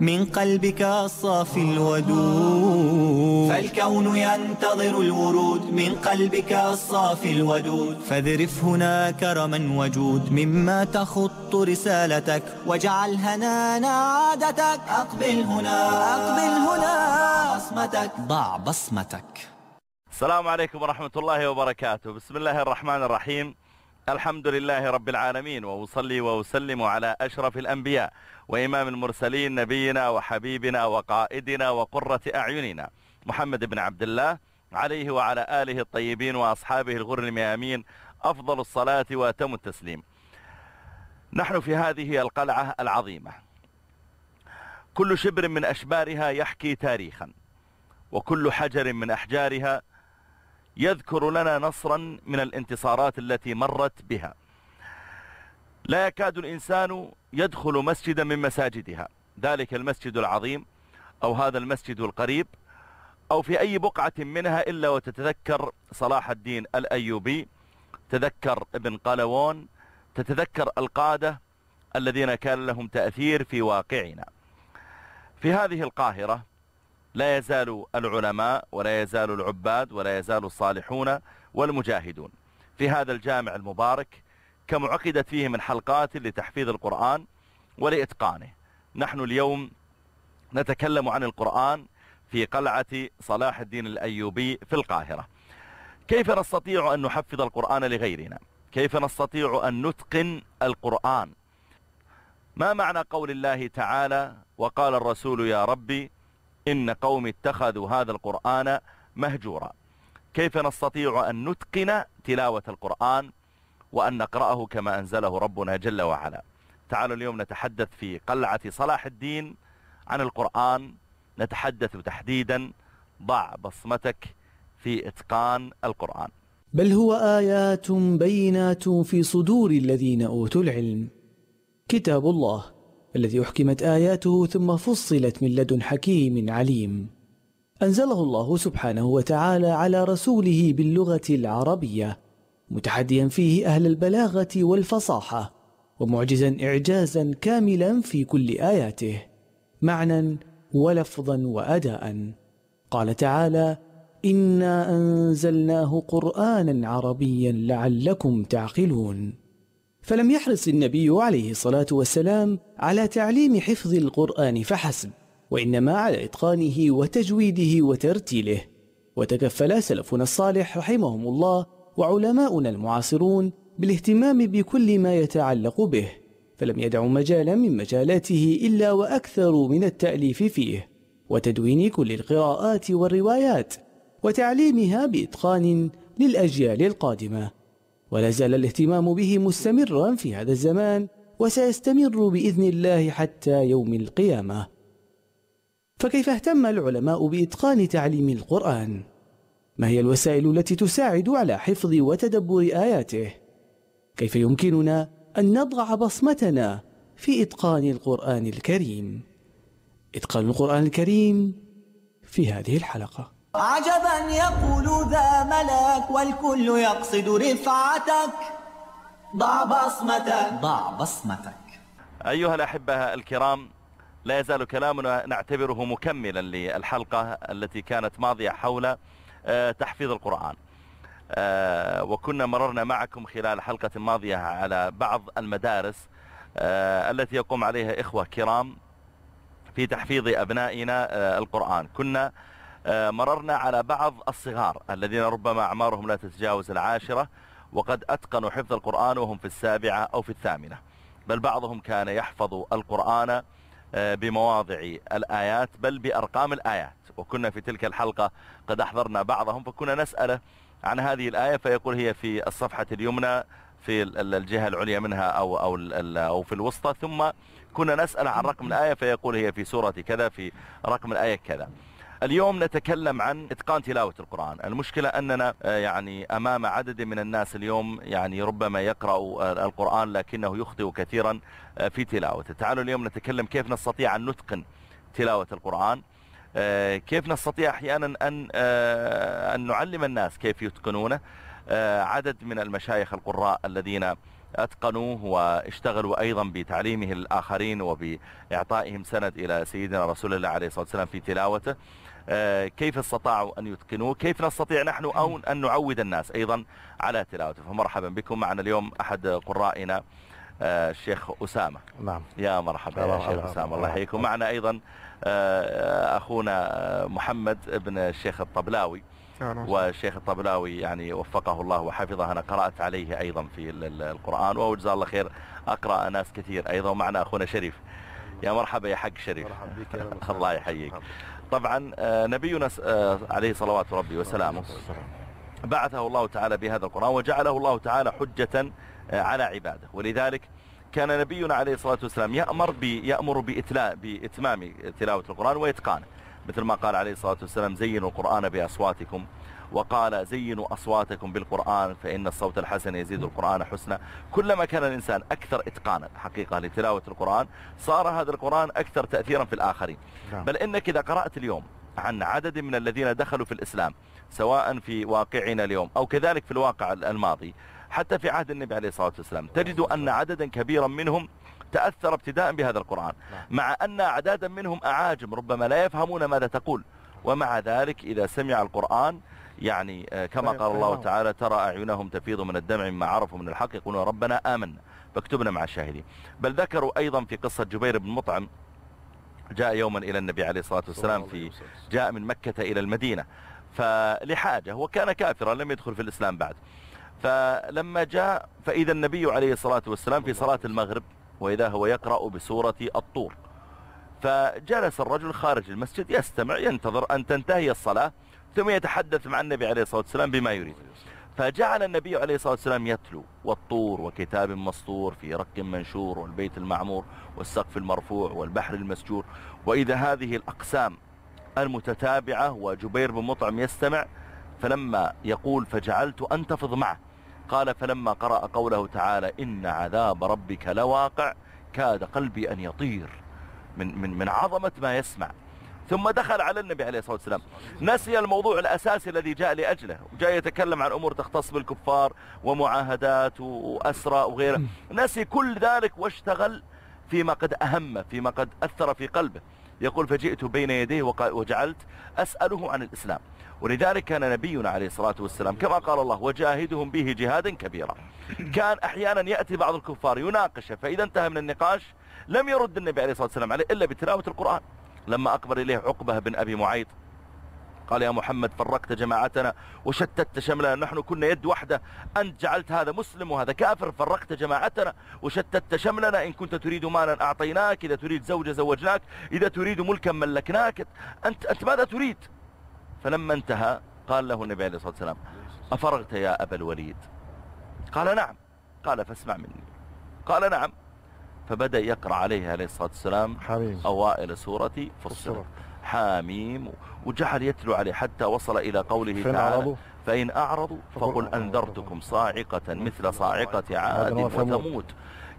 من قلبك الصافي الودود. فالكون ينتظر الورود من قلبك الصافي الودود. فاذرف هنا كرما وجود مما تخط رسالتك واجعل هنانا عادتك. أقبل هنا أقبل هنا بصمتك. ضع بصمتك. السلام عليكم ورحمة الله وبركاته. بسم الله الرحمن الرحيم. الحمد لله رب العالمين وأصلي وأسلم على أشرف الأنبياء. وإمام المرسلين نبينا وحبيبنا وقائدنا وقرة أعيننا محمد بن عبد الله عليه وعلى آله الطيبين وأصحابه الغر الميامين أفضل الصلاة وأتم التسليم. نحن في هذه القلعة العظيمة. كل شبر من أشبارها يحكي تاريخا وكل حجر من أحجارها يذكر لنا نصرا من الانتصارات التي مرت بها. لا يكاد الإنسان يدخل مسجدا من مساجدها. ذلك المسجد العظيم أو هذا المسجد القريب أو في أي بقعة منها إلا وتتذكر صلاح الدين الأيوبي تذكر ابن قلوون تتذكر القادة الذين كان لهم تأثير في واقعنا. في هذه القاهرة لا يزال العلماء ولا يزال العباد ولا يزال الصالحون والمجاهدون. في هذا الجامع المبارك كم عقدت فيه من حلقات لتحفيظ القرآن ولإتقانه. نحن اليوم نتكلم عن القرآن في قلعة صلاح الدين الأيوبي في القاهرة. كيف نستطيع أن نحفظ القرآن لغيرنا؟ كيف نستطيع أن نتقن القرآن؟ ما معنى قول الله تعالى وقال الرسول يا ربي إن قوم اتخذوا هذا القرآن مهجورا؟ كيف نستطيع أن نتقن تلاوة القرآن وأن نقرأه كما أنزله ربنا جل وعلا. تعالوا اليوم نتحدث في قلعة صلاح الدين عن القرآن. نتحدث تحديدا ضع بصمتك في إتقان القرآن. بل هو آيات بينات في صدور الذين أوتوا العلم. كتاب الله الذي أحكمت آياته ثم فصلت من لدن حكيم عليم. أنزله الله سبحانه وتعالى على رسوله باللغة العربية. متحديا فيه أهل البلاغة والفصاحة ومعجزا إعجازا كاملا في كل آياته معنى ولفظا وأداء. قال تعالى إنا أنزلناه قرآنا عربيا لعلكم تعقلون فلم يحرص النبي عليه الصلاة والسلام على تعليم حفظ القرآن فحسب وإنما على إتقانه وتجويده وترتيله. وتكفل سلفنا الصالح رحمهم الله وعلماؤنا المعاصرون بالاهتمام بكل ما يتعلق به فلم يدعوا مجالا من مجالاته إلا وأكثر من التأليف فيه وتدوين كل القراءات والروايات وتعليمها بإتقان للأجيال القادمة ولا زال الاهتمام به مستمرا في هذا الزمان وسيستمر بإذن الله حتى يوم القيامة فكيف اهتم العلماء بإتقان تعليم القرآن؟ ما هي الوسائل التي تساعد على حفظ وتدبر آياته؟ كيف يمكننا أن نضع بصمتنا في إتقان القرآن الكريم؟ إتقان القرآن الكريم في هذه الحلقة عجبا يقول ذا ملك والكل يقصد رفعتك ضع بصمتك ضع بصمتك أيها الأحبة الكرام لا يزال كلامنا نعتبره مكملا للحلقة التي كانت ماضية حول تحفيظ القرآن. آه، وكنا مررنا معكم خلال حلقة ماضية على بعض المدارس آه، التي يقوم عليها إخوة كرام في تحفيظ أبنائنا القرآن. كنا مررنا على بعض الصغار الذين ربما أعمارهم لا تتجاوز العاشرة وقد أتقنوا حفظ القرآن وهم في السابعة أو في الثامنة. بل بعضهم كان يحفظ القرآن بمواضع الآيات بل بأرقام الآيات. وكنا في تلك الحلقة قد أحضرنا بعضهم فكنا نسأله عن هذه الآية فيقول هي في الصفحة اليمنى في الجهة العليا منها أو, أو, أو في الوسطى ثم كنا نسأل عن رقم الآية فيقول هي في سورة كذا في رقم الآية كذا. اليوم نتكلم عن إتقان تلاوة القرآن. المشكلة أننا آه، يعني أمام عدد من الناس اليوم يعني ربما يقرأ آه، القرآن لكنه يخطئ كثيرا آه، في تلاوته. تعالوا اليوم نتكلم كيف نستطيع أن نتقن تلاوة القرآن. كيف نستطيع أحيانا أن, أن نعلم الناس كيف يتقنونه عدد من المشايخ القراء الذين أتقنوه واشتغلوا أيضا بتعليمه الآخرين وبإعطائهم سند إلى سيدنا رسول الله عليه الصلاة والسلام في تلاوته. آه، كيف استطاعوا أن يتقنوه؟ كيف نستطيع نحن أو أن نعود الناس أيضا على تلاوته؟ فمرحبا بكم. معنا اليوم أحد قرائنا آه، الشيخ أسامة. نعم. يا مرحبا يا شيخ أسامة. الله يحييكم. معنا أيضا آه، أخونا محمد ابن الشيخ الطبلاوي. والشيخ الطبلاوي يعني وفقه الله وحفظه أنا قرأت عليه أيضا في القرآن وجزاه الله خير أقرأ ناس كثير أيضا ومعنا أخونا شريف. يا مرحبا يا حق شريف. مرحبا بك الله يحييك. طبعا آه، نبينا آه، عليه صلوات ربي وسلامه. بعثه الله تعالى بهذا القرآن وجعله الله تعالى حجة على عباده. ولذلك كان نبينا عليه الصلاة والسلام يأمر يأمر بإتلاء بإتمام تلاوة القرآن وإتقانه مثل ما قال عليه الصلاة والسلام زينوا القرآن بأصواتكم. وقال زينوا أصواتكم بالقرآن فإن الصوت الحسن يزيد القرآن حسنا. كلما كان الإنسان أكثر إتقانا حقيقة لتلاوة القرآن صار هذا القرآن أكثر تأثيرا في الآخرين. نعم. بل إنك إذا قرأت اليوم عن عدد من الذين دخلوا في الإسلام سواء في واقعنا اليوم أو كذلك في الواقع الماضي حتى في عهد النبي عليه الصلاة والسلام. تجد أن عددا كبيرا منهم تأثر ابتداء بهذا القرآن. نعم. مع أن أعدادا منهم أعاجم ربما لا يفهمون ماذا تقول. ومع ذلك إذا سمع القرآن يعني آه، كما قال الله تعالى ترى أعينهم تفيض من الدمع مما عرفوا من الحق. يقولون ربنا آمنا. فاكتبنا مع الشاهدين. بل ذكروا أيضا في قصة جبير بن مطعم جاء يوما إلى النبي عليه الصلاة والسلام في جاء من مكة إلى المدينة. فلحاجة وكان كافرا لم يدخل في الإسلام بعد. فلما جاء فإذا النبي عليه الصلاة والسلام في صلاة المغرب وإذا هو يقرأ بسورة الطور. فجلس الرجل خارج المسجد يستمع ينتظر أن تنتهي الصلاة ثم يتحدث مع النبي عليه الصلاة والسلام بما يريد. فجعل النبي عليه الصلاة والسلام يتلو والطور وكتاب مسطور في رك منشور والبيت المعمور والسقف المرفوع والبحر المسجور. وإذا هذه الأقسام المتتابعة وجبير بن مطعم يستمع فلما يقول فجعلت أنتفض معه قال فلما قرأ قوله تعالى إن عذاب ربك لواقع كاد قلبي أن يطير من, من, من عظمة ما يسمع. ثم دخل على النبي عليه الصلاة والسلام. نسي الموضوع الأساسي الذي جاء لأجله. وجاء يتكلم عن أمور تختص بالكفار ومعاهدات وأسرى وغيره. نسي كل ذلك واشتغل فيما قد أهم فيما قد أثر في قلبه. يقول فجئت بين يديه وجعلت أسأله عن الإسلام. ولذلك كان نبينا عليه الصلاة والسلام كما قال الله وجاهدهم به جهادا كبيرا. كان أحيانا يأتي بعض الكفار يناقشه فإذا انتهى من النقاش لم يرد النبي عليه الصلاة والسلام عليه إلا بتلاوة القرآن. لما أقبل إليه عقبة بن أبي معيط قال يا محمد فرقت جماعتنا وشتت شملنا نحن كنا يد واحدة أنت جعلت هذا مسلم وهذا كافر فرقت جماعتنا وشتت شملنا إن كنت تريد مالا أعطيناك إذا تريد زوجة زوجناك إذا تريد ملكا ملكناك أنت, أنت ماذا تريد؟ فلما انتهى قال له النبي عليه الصلاة والسلام أفرغت يا أبا الوليد؟ قال نعم. قال فاسمع مني. قال نعم. فبدأ يقرأ عليه عليه الصلاة والسلام حميم. أوائل سورة فصلت حاميم وجعل يتلو عليه حتى وصل إلى قوله تعالى أعرضوا. فإن أعرضوا فقل أنذرتكم صاعقة مثل صاعقة عاد وثمود.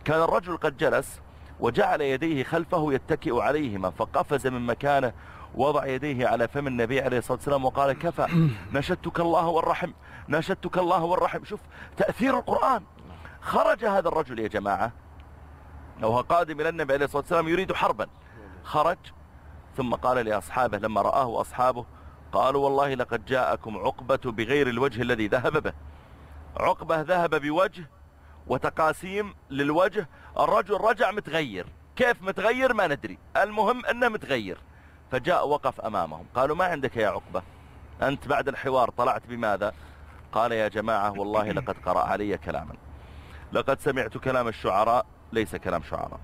كان الرجل قد جلس وجعل يديه خلفه يتكئ عليهما فقفز من مكانه وضع يديه على فم النبي عليه الصلاة والسلام وقال كفى نشدتك الله والرحم نشدتك الله والرحم. شوف تأثير القرآن. خرج هذا الرجل يا جماعة وهو قادم إلى النبي عليه الصلاة والسلام يريد حربا. خرج ثم قال لأصحابه لما رآه أصحابه قالوا والله لقد جاءكم عقبة بغير الوجه الذي ذهب به. عقبة ذهب بوجه وتقاسيم للوجه. الرجل رجع متغير. كيف متغير؟ ما ندري. المهم أنه متغير. فجاء وقف أمامهم. قالوا ما عندك يا عقبة؟ أنت بعد الحوار طلعت بماذا؟ قال يا جماعة والله لقد قرأ علي كلاما. لقد سمعت كلام الشعراء ليس كلام شعراء.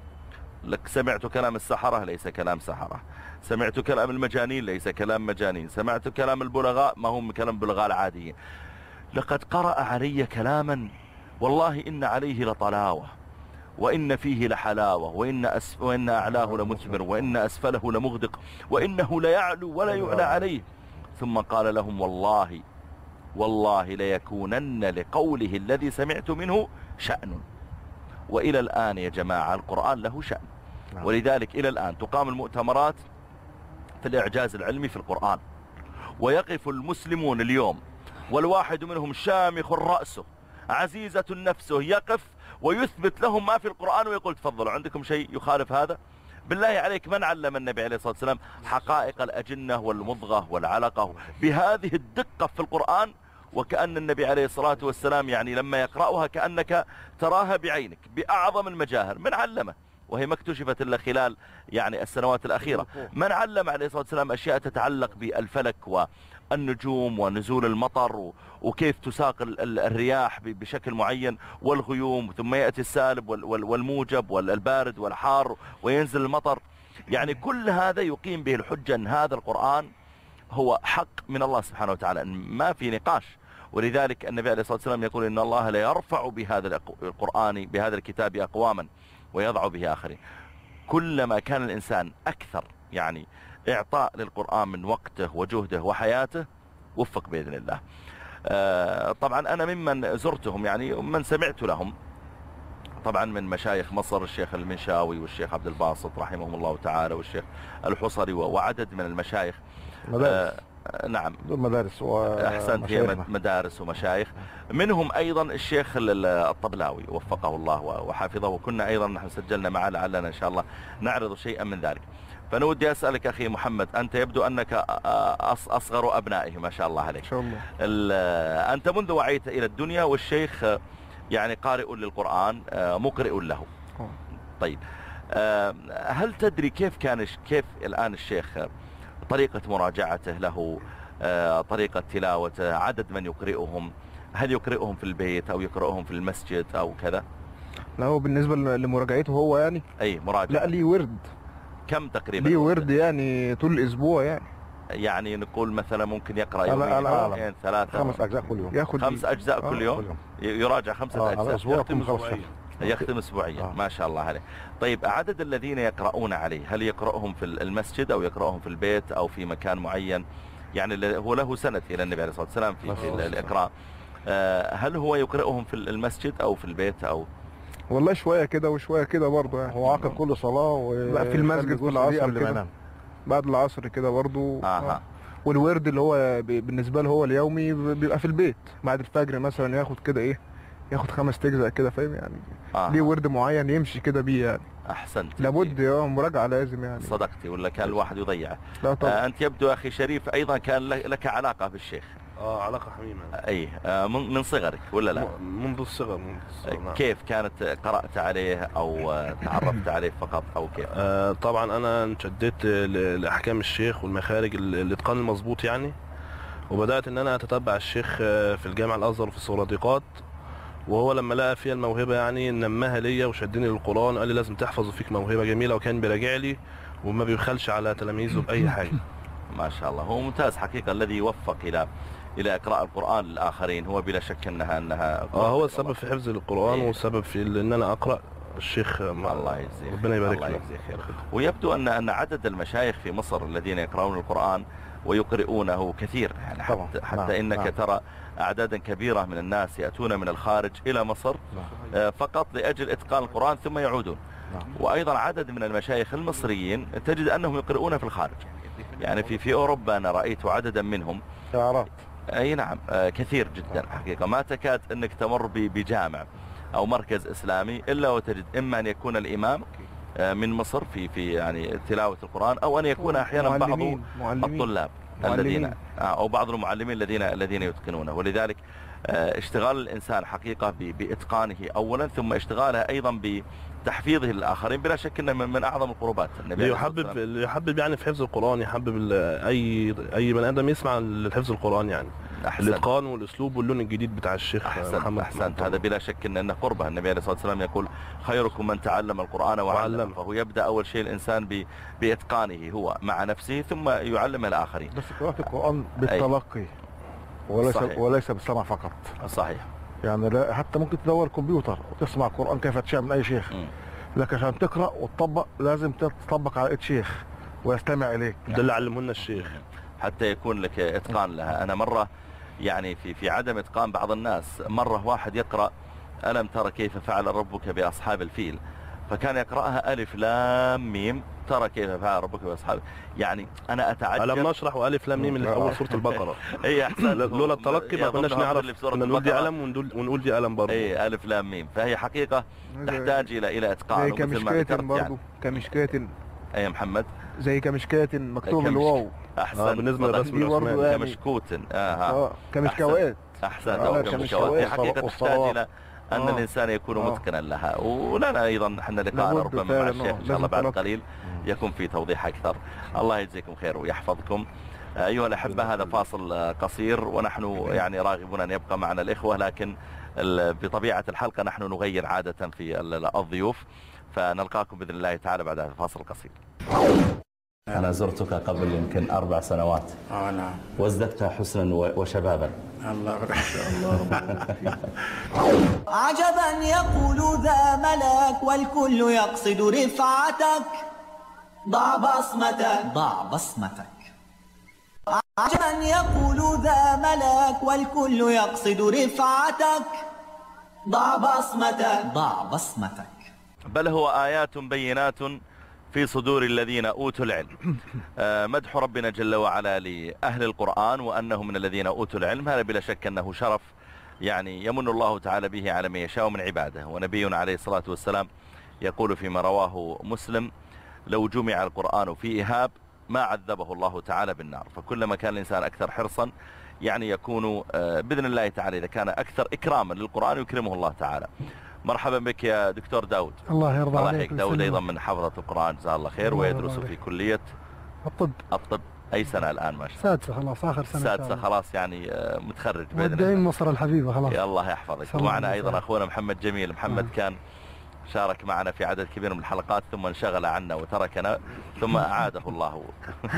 لك سمعت كلام السحرة ليس كلام سحرة. سمعت كلام المجانين ليس كلام مجانين. سمعت كلام البلغاء ما هم كلام بلغاء العاديين. لقد قرأ علي كلاما؟ والله إن عليه لطلاوة. وإن فيه لحلاوة وإن, أس وإن أعلاه لمثمر وإن أسفله لمغدق وإنه ليعلو ولا يعلى عليه. ثم قال لهم والله والله ليكونن لقوله الذي سمعت منه شأن. وإلى الآن يا جماعة القرآن له شأن. نعم. ولذلك إلى الآن تقام المؤتمرات في الإعجاز العلمي في القرآن. ويقف المسلمون اليوم والواحد منهم شامخ رأسه عزيزة نفسه يقف ويثبت لهم ما في القرآن ويقول تفضلوا عندكم شيء يخالف هذا؟ بالله عليك من علم النبي عليه الصلاة والسلام حقائق الأجنة والمضغة والعلقة بهذه الدقة في القرآن؟ وكأن النبي عليه الصلاة والسلام يعني لما يقرأها كأنك تراها بعينك بأعظم المجاهر من علمه؟ وهي ما اكتشفت إلا خلال يعني السنوات الأخيرة. من علم عليه الصلاة والسلام أشياء تتعلق بالفلك والنجوم ونزول المطر وكيف تساق ال- ال- الرياح بشكل معين والغيوم ثم يأتي السالب وال- وال- والموجب والبارد والحار وينزل المطر. يعني كل هذا يقيم به الحجة أن هذا القرآن هو حق من الله سبحانه وتعالى ما في نقاش. ولذلك النبي عليه الصلاة والسلام يقول إن الله لا يرفع بهذا القرآن بهذا الكتاب أقواما ويضع به آخرين. كلما كان الإنسان أكثر يعني إعطاء للقرآن من وقته وجهده وحياته وفق بإذن الله. آه، طبعا أنا ممن زرتهم يعني من سمعت لهم. طبعا من مشايخ مصر الشيخ المنشاوي والشيخ عبد الباسط رحمهم الله تعالى والشيخ الحصري وعدد من المشايخ. مدارس. آه، نعم. مدارس أحسنت هي مدارس ومشايخ. منهم أيضا الشيخ ال- ال- الطبلاوي وفقه الله وحفظه وكنا أيضا نحن سجلنا معه لعلنا إن شاء الله نعرض شيئا من ذلك. فأنا ودي أسألك أخي محمد أنت يبدو أنك أص- أصغر أبنائه ما شاء الله عليك. شاء الله. ال- أنت منذ وعيت إلى الدنيا والشيخ يعني قارئ للقرآن آه، مقرئ له. آه. طيب آه، هل تدري كيف كان كيف الآن الشيخ طريقة مراجعته له آه، طريقة تلاوته عدد من يقرئهم؟ هل يقرئهم في البيت أو يقرئهم في المسجد أو كذا؟ لا هو بالنسبة لمراجعته هو يعني؟ أي مراجعة. لا ليه ورد. كم تقريبا ليه ورد يعني طول الأسبوع يعني. يعني نقول مثلا ممكن يقرأ أنا- يومين. يومين ثلاثة. خمس أجزاء كل يوم. ياخد خمس أجزاء آه، كل يوم؟ كل يوم. ي- يراجع خمسة آه على أجزاء أسبوع يختم. شهر يختم اسبوعيا. آه. ما شاء الله عليه. طيب عدد الذين يقرؤون عليه هل يقرأهم في المسجد أو يقرأهم في البيت أو في مكان معين؟ يعني هو له سند إلى النبي عليه الصلاة والسلام في, في ال- الإقراء. آه، هل هو يقرأهم في المسجد أو في البيت أو والله شوية كده وشوية كده برضه يعني. هو عقب كل صلاة و لا، في المسجد في العصر قبل ما كده. بعد العصر كده برضه. أها. والورد اللي هو بالنسبة له هو اليومي بيبقى في البيت. بعد الفجر مثلا ياخد كده إيه ياخد خمس تجزء كده فاهم يعني؟ ليه آه. ورد معين يمشي كده بيه يعني. أحسنت. لابد آه مراجعة لازم يعني. صدقتي ولا كان الواحد يضيعه لا طبعا. آه، أنت يبدو أخي شريف أيضا كان لك علاقة بالشيخ. آه علاقة حميمة. أي آه، من من صغرك ولا لا؟ منذ الصغر منذ الصغر نعم. كيف كانت قرأت عليه أو تعرفت عليه فقط أو كيف؟ آه طبعا أنا انشدت ل- لأحكام الشيخ والمخارج ال- الإتقان المظبوط يعني وبدأت إن أنا أتتبع الشيخ آه، في الجامع الأزهر وفي السورادقات وهو لما لقى فيها الموهبة يعني نماها ليا وشدني للقرآن قال لي لازم تحفظ وفيك موهبة جميلة وكان بيراجع لي وما بيبخلش على تلاميذه بأي حاجة. ما شاء الله هو ممتاز حقيقة الذي يوفق إلى إلى إقراء القرآن للآخرين. هو بلا شك أنها أنها آه هو السبب في حفظ القرآن إيه. والسبب في إن أنا أقرأ. الشيخ آه، مع- الله يجزيه ربنا يبارك الله له. يجزيه خير. ويبدو أن أن عدد المشايخ في مصر الذين يقرؤون القرآن ويقرؤونه كثير. يعني طبعاً. حتى, حتى نعم، إنك نعم. ترى أعدادا كبيرة من الناس يأتون من الخارج إلى مصر آه، فقط لأجل إتقان القرآن ثم يعودون. نعم. وأيضا عدد من المشايخ المصريين تجد أنهم يقرؤون في الخارج. يعني في في أوروبا أنا رأيت عددا منهم شعارات أي نعم. آه، كثير جدا حقيقة. ما تكاد أنك تمر بجامع أو مركز إسلامي إلا وتجد إما أن يكون الإمام آه، من مصر في في يعني تلاوة القرآن أو أن يكون أحيانا بعض الطلاب. الذين آه، أو بعض المعلمين الذين الذين يتقنونه. ولذلك اشتغال الإنسان حقيقة ب- بإتقانه أولا ثم اشتغاله أيضا بتحفيظه للآخرين بلا شك أنه من, من أعظم القربات النبي يحبب. يحبب يعني في حفظ القرآن يحبب ال- اي أي بني آدم يسمع لحفظ القرآن يعني. أحسنت. الإتقان والأسلوب واللون الجديد بتاع الشيخ أحسنت, محمد أحسنت. هذا بلا شك أن أنه قربة. النبي عليه الصلاة والسلام يقول خيركم من تعلم القرآن وعلمه. وعلمه. فهو يبدأ أول شيء الإنسان ب- بإتقانه هو مع نفسه ثم يعلم الآخرين. بس قراءة القرآن بالتلقي. وليس صحيح. وليس بالسمع فقط. صحيح. يعني لا حتى ممكن تدور كمبيوتر وتسمع قرآن كيف تشاء من أي شيخ. مم. لكن عشان تقرأ وتطبق لازم تطبق على إيد شيخ ويستمع إليك. ده اللي علمه لنا الشيخ. حتى يكون لك إتقان لها. أنا مرة يعني في في عدم إتقان بعض الناس مرة واحد يقرأ ألم ترى كيف فعل ربك بأصحاب الفيل؟ فكان يقرأها ألف لام ميم. ترى كيف فعل ربك بأصحاب يعني أنا أتعجب. ألم نشرح وألف لام ميم اللي في أول سورة البقرة؟ إي أحسن. لولا التلقي ما كناش نعرف كنا نقول دي ألم ونقول دي ألم برضه إي ألف لام ميم. فهي حقيقة تحتاج إلى إلى إتقان زي كمشكاة ذكرت برضه يعني كمشكاة. أي محمد؟ زي كمشكاة مكتوب الواو. أحسن. آه بالنسبة. للرسم العثماني يعني. كمشكوت. آه. آه كمشكوات. أحسن. آه، أو كمشكوات. كمشكوات. هي حقيقة. تحتاج إلى أن آه. الإنسان يكون آه. متقنا لها ولنا أيضا إحنا لقاءنا ربما مع فعلاً، الشيخ آه. إن شاء الله بعد. قليل يكون في توضيح أكثر الله يجزيكم خير ويحفظكم أيها الأحبة هذا فاصل آه، قصير ونحن يعني راغبون أن يبقى معنا الإخوة لكن ال- بطبيعة الحلقة نحن نغير عادة في ال- الضيوف فنلقاكم بإذن الله تعالى بعد هذا الفاصل القصير أنا زرتك قبل يمكن أربع سنوات. آه نعم. وازددت حسنا وشبابا. الله الله عجبا يقول ذا ملك والكل يقصد رفعتك. ضع بصمتك. ضع بصمتك. عجبا يقول ذا ملك والكل يقصد رفعتك. ضع بصمتك. ضع بصمتك. بل هو آيات بينات في صدور الذين أوتوا العلم. آه، مدح ربنا جل وعلا لأهل القرآن وأنهم من الذين أوتوا العلم. هذا بلا شك أنه شرف يعني يمن الله تعالى به على من يشاء من عباده. ونبينا عليه الصلاة والسلام يقول فيما رواه مسلم لو جمع القرآن في إهاب ما عذبه الله تعالى بالنار فكلما كان الإنسان أكثر حرصا يعني يكون آه، بإذن الله تعالى إذا كان أكثر إكراما للقرآن يكرمه الله تعالى. مرحبا بك يا دكتور داود. الله يرضى الله عليك داود. أيضا من حفظة القرآن جزاه الله خير ويدرس في. كلية الطب. الطب أي سنة الآن؟ ما شاء الله. سادسة خلاص آخر سنة سادسة. خلاص يعني آه، متخرج بإذن الله. مصر الحبيبة خلاص. يا الله يحفظك. ومعنا أيضا. أخونا محمد جميل. محمد آه. كان شارك معنا في عدد كبير من الحلقات ثم انشغل عنا وتركنا ثم أعاده الله.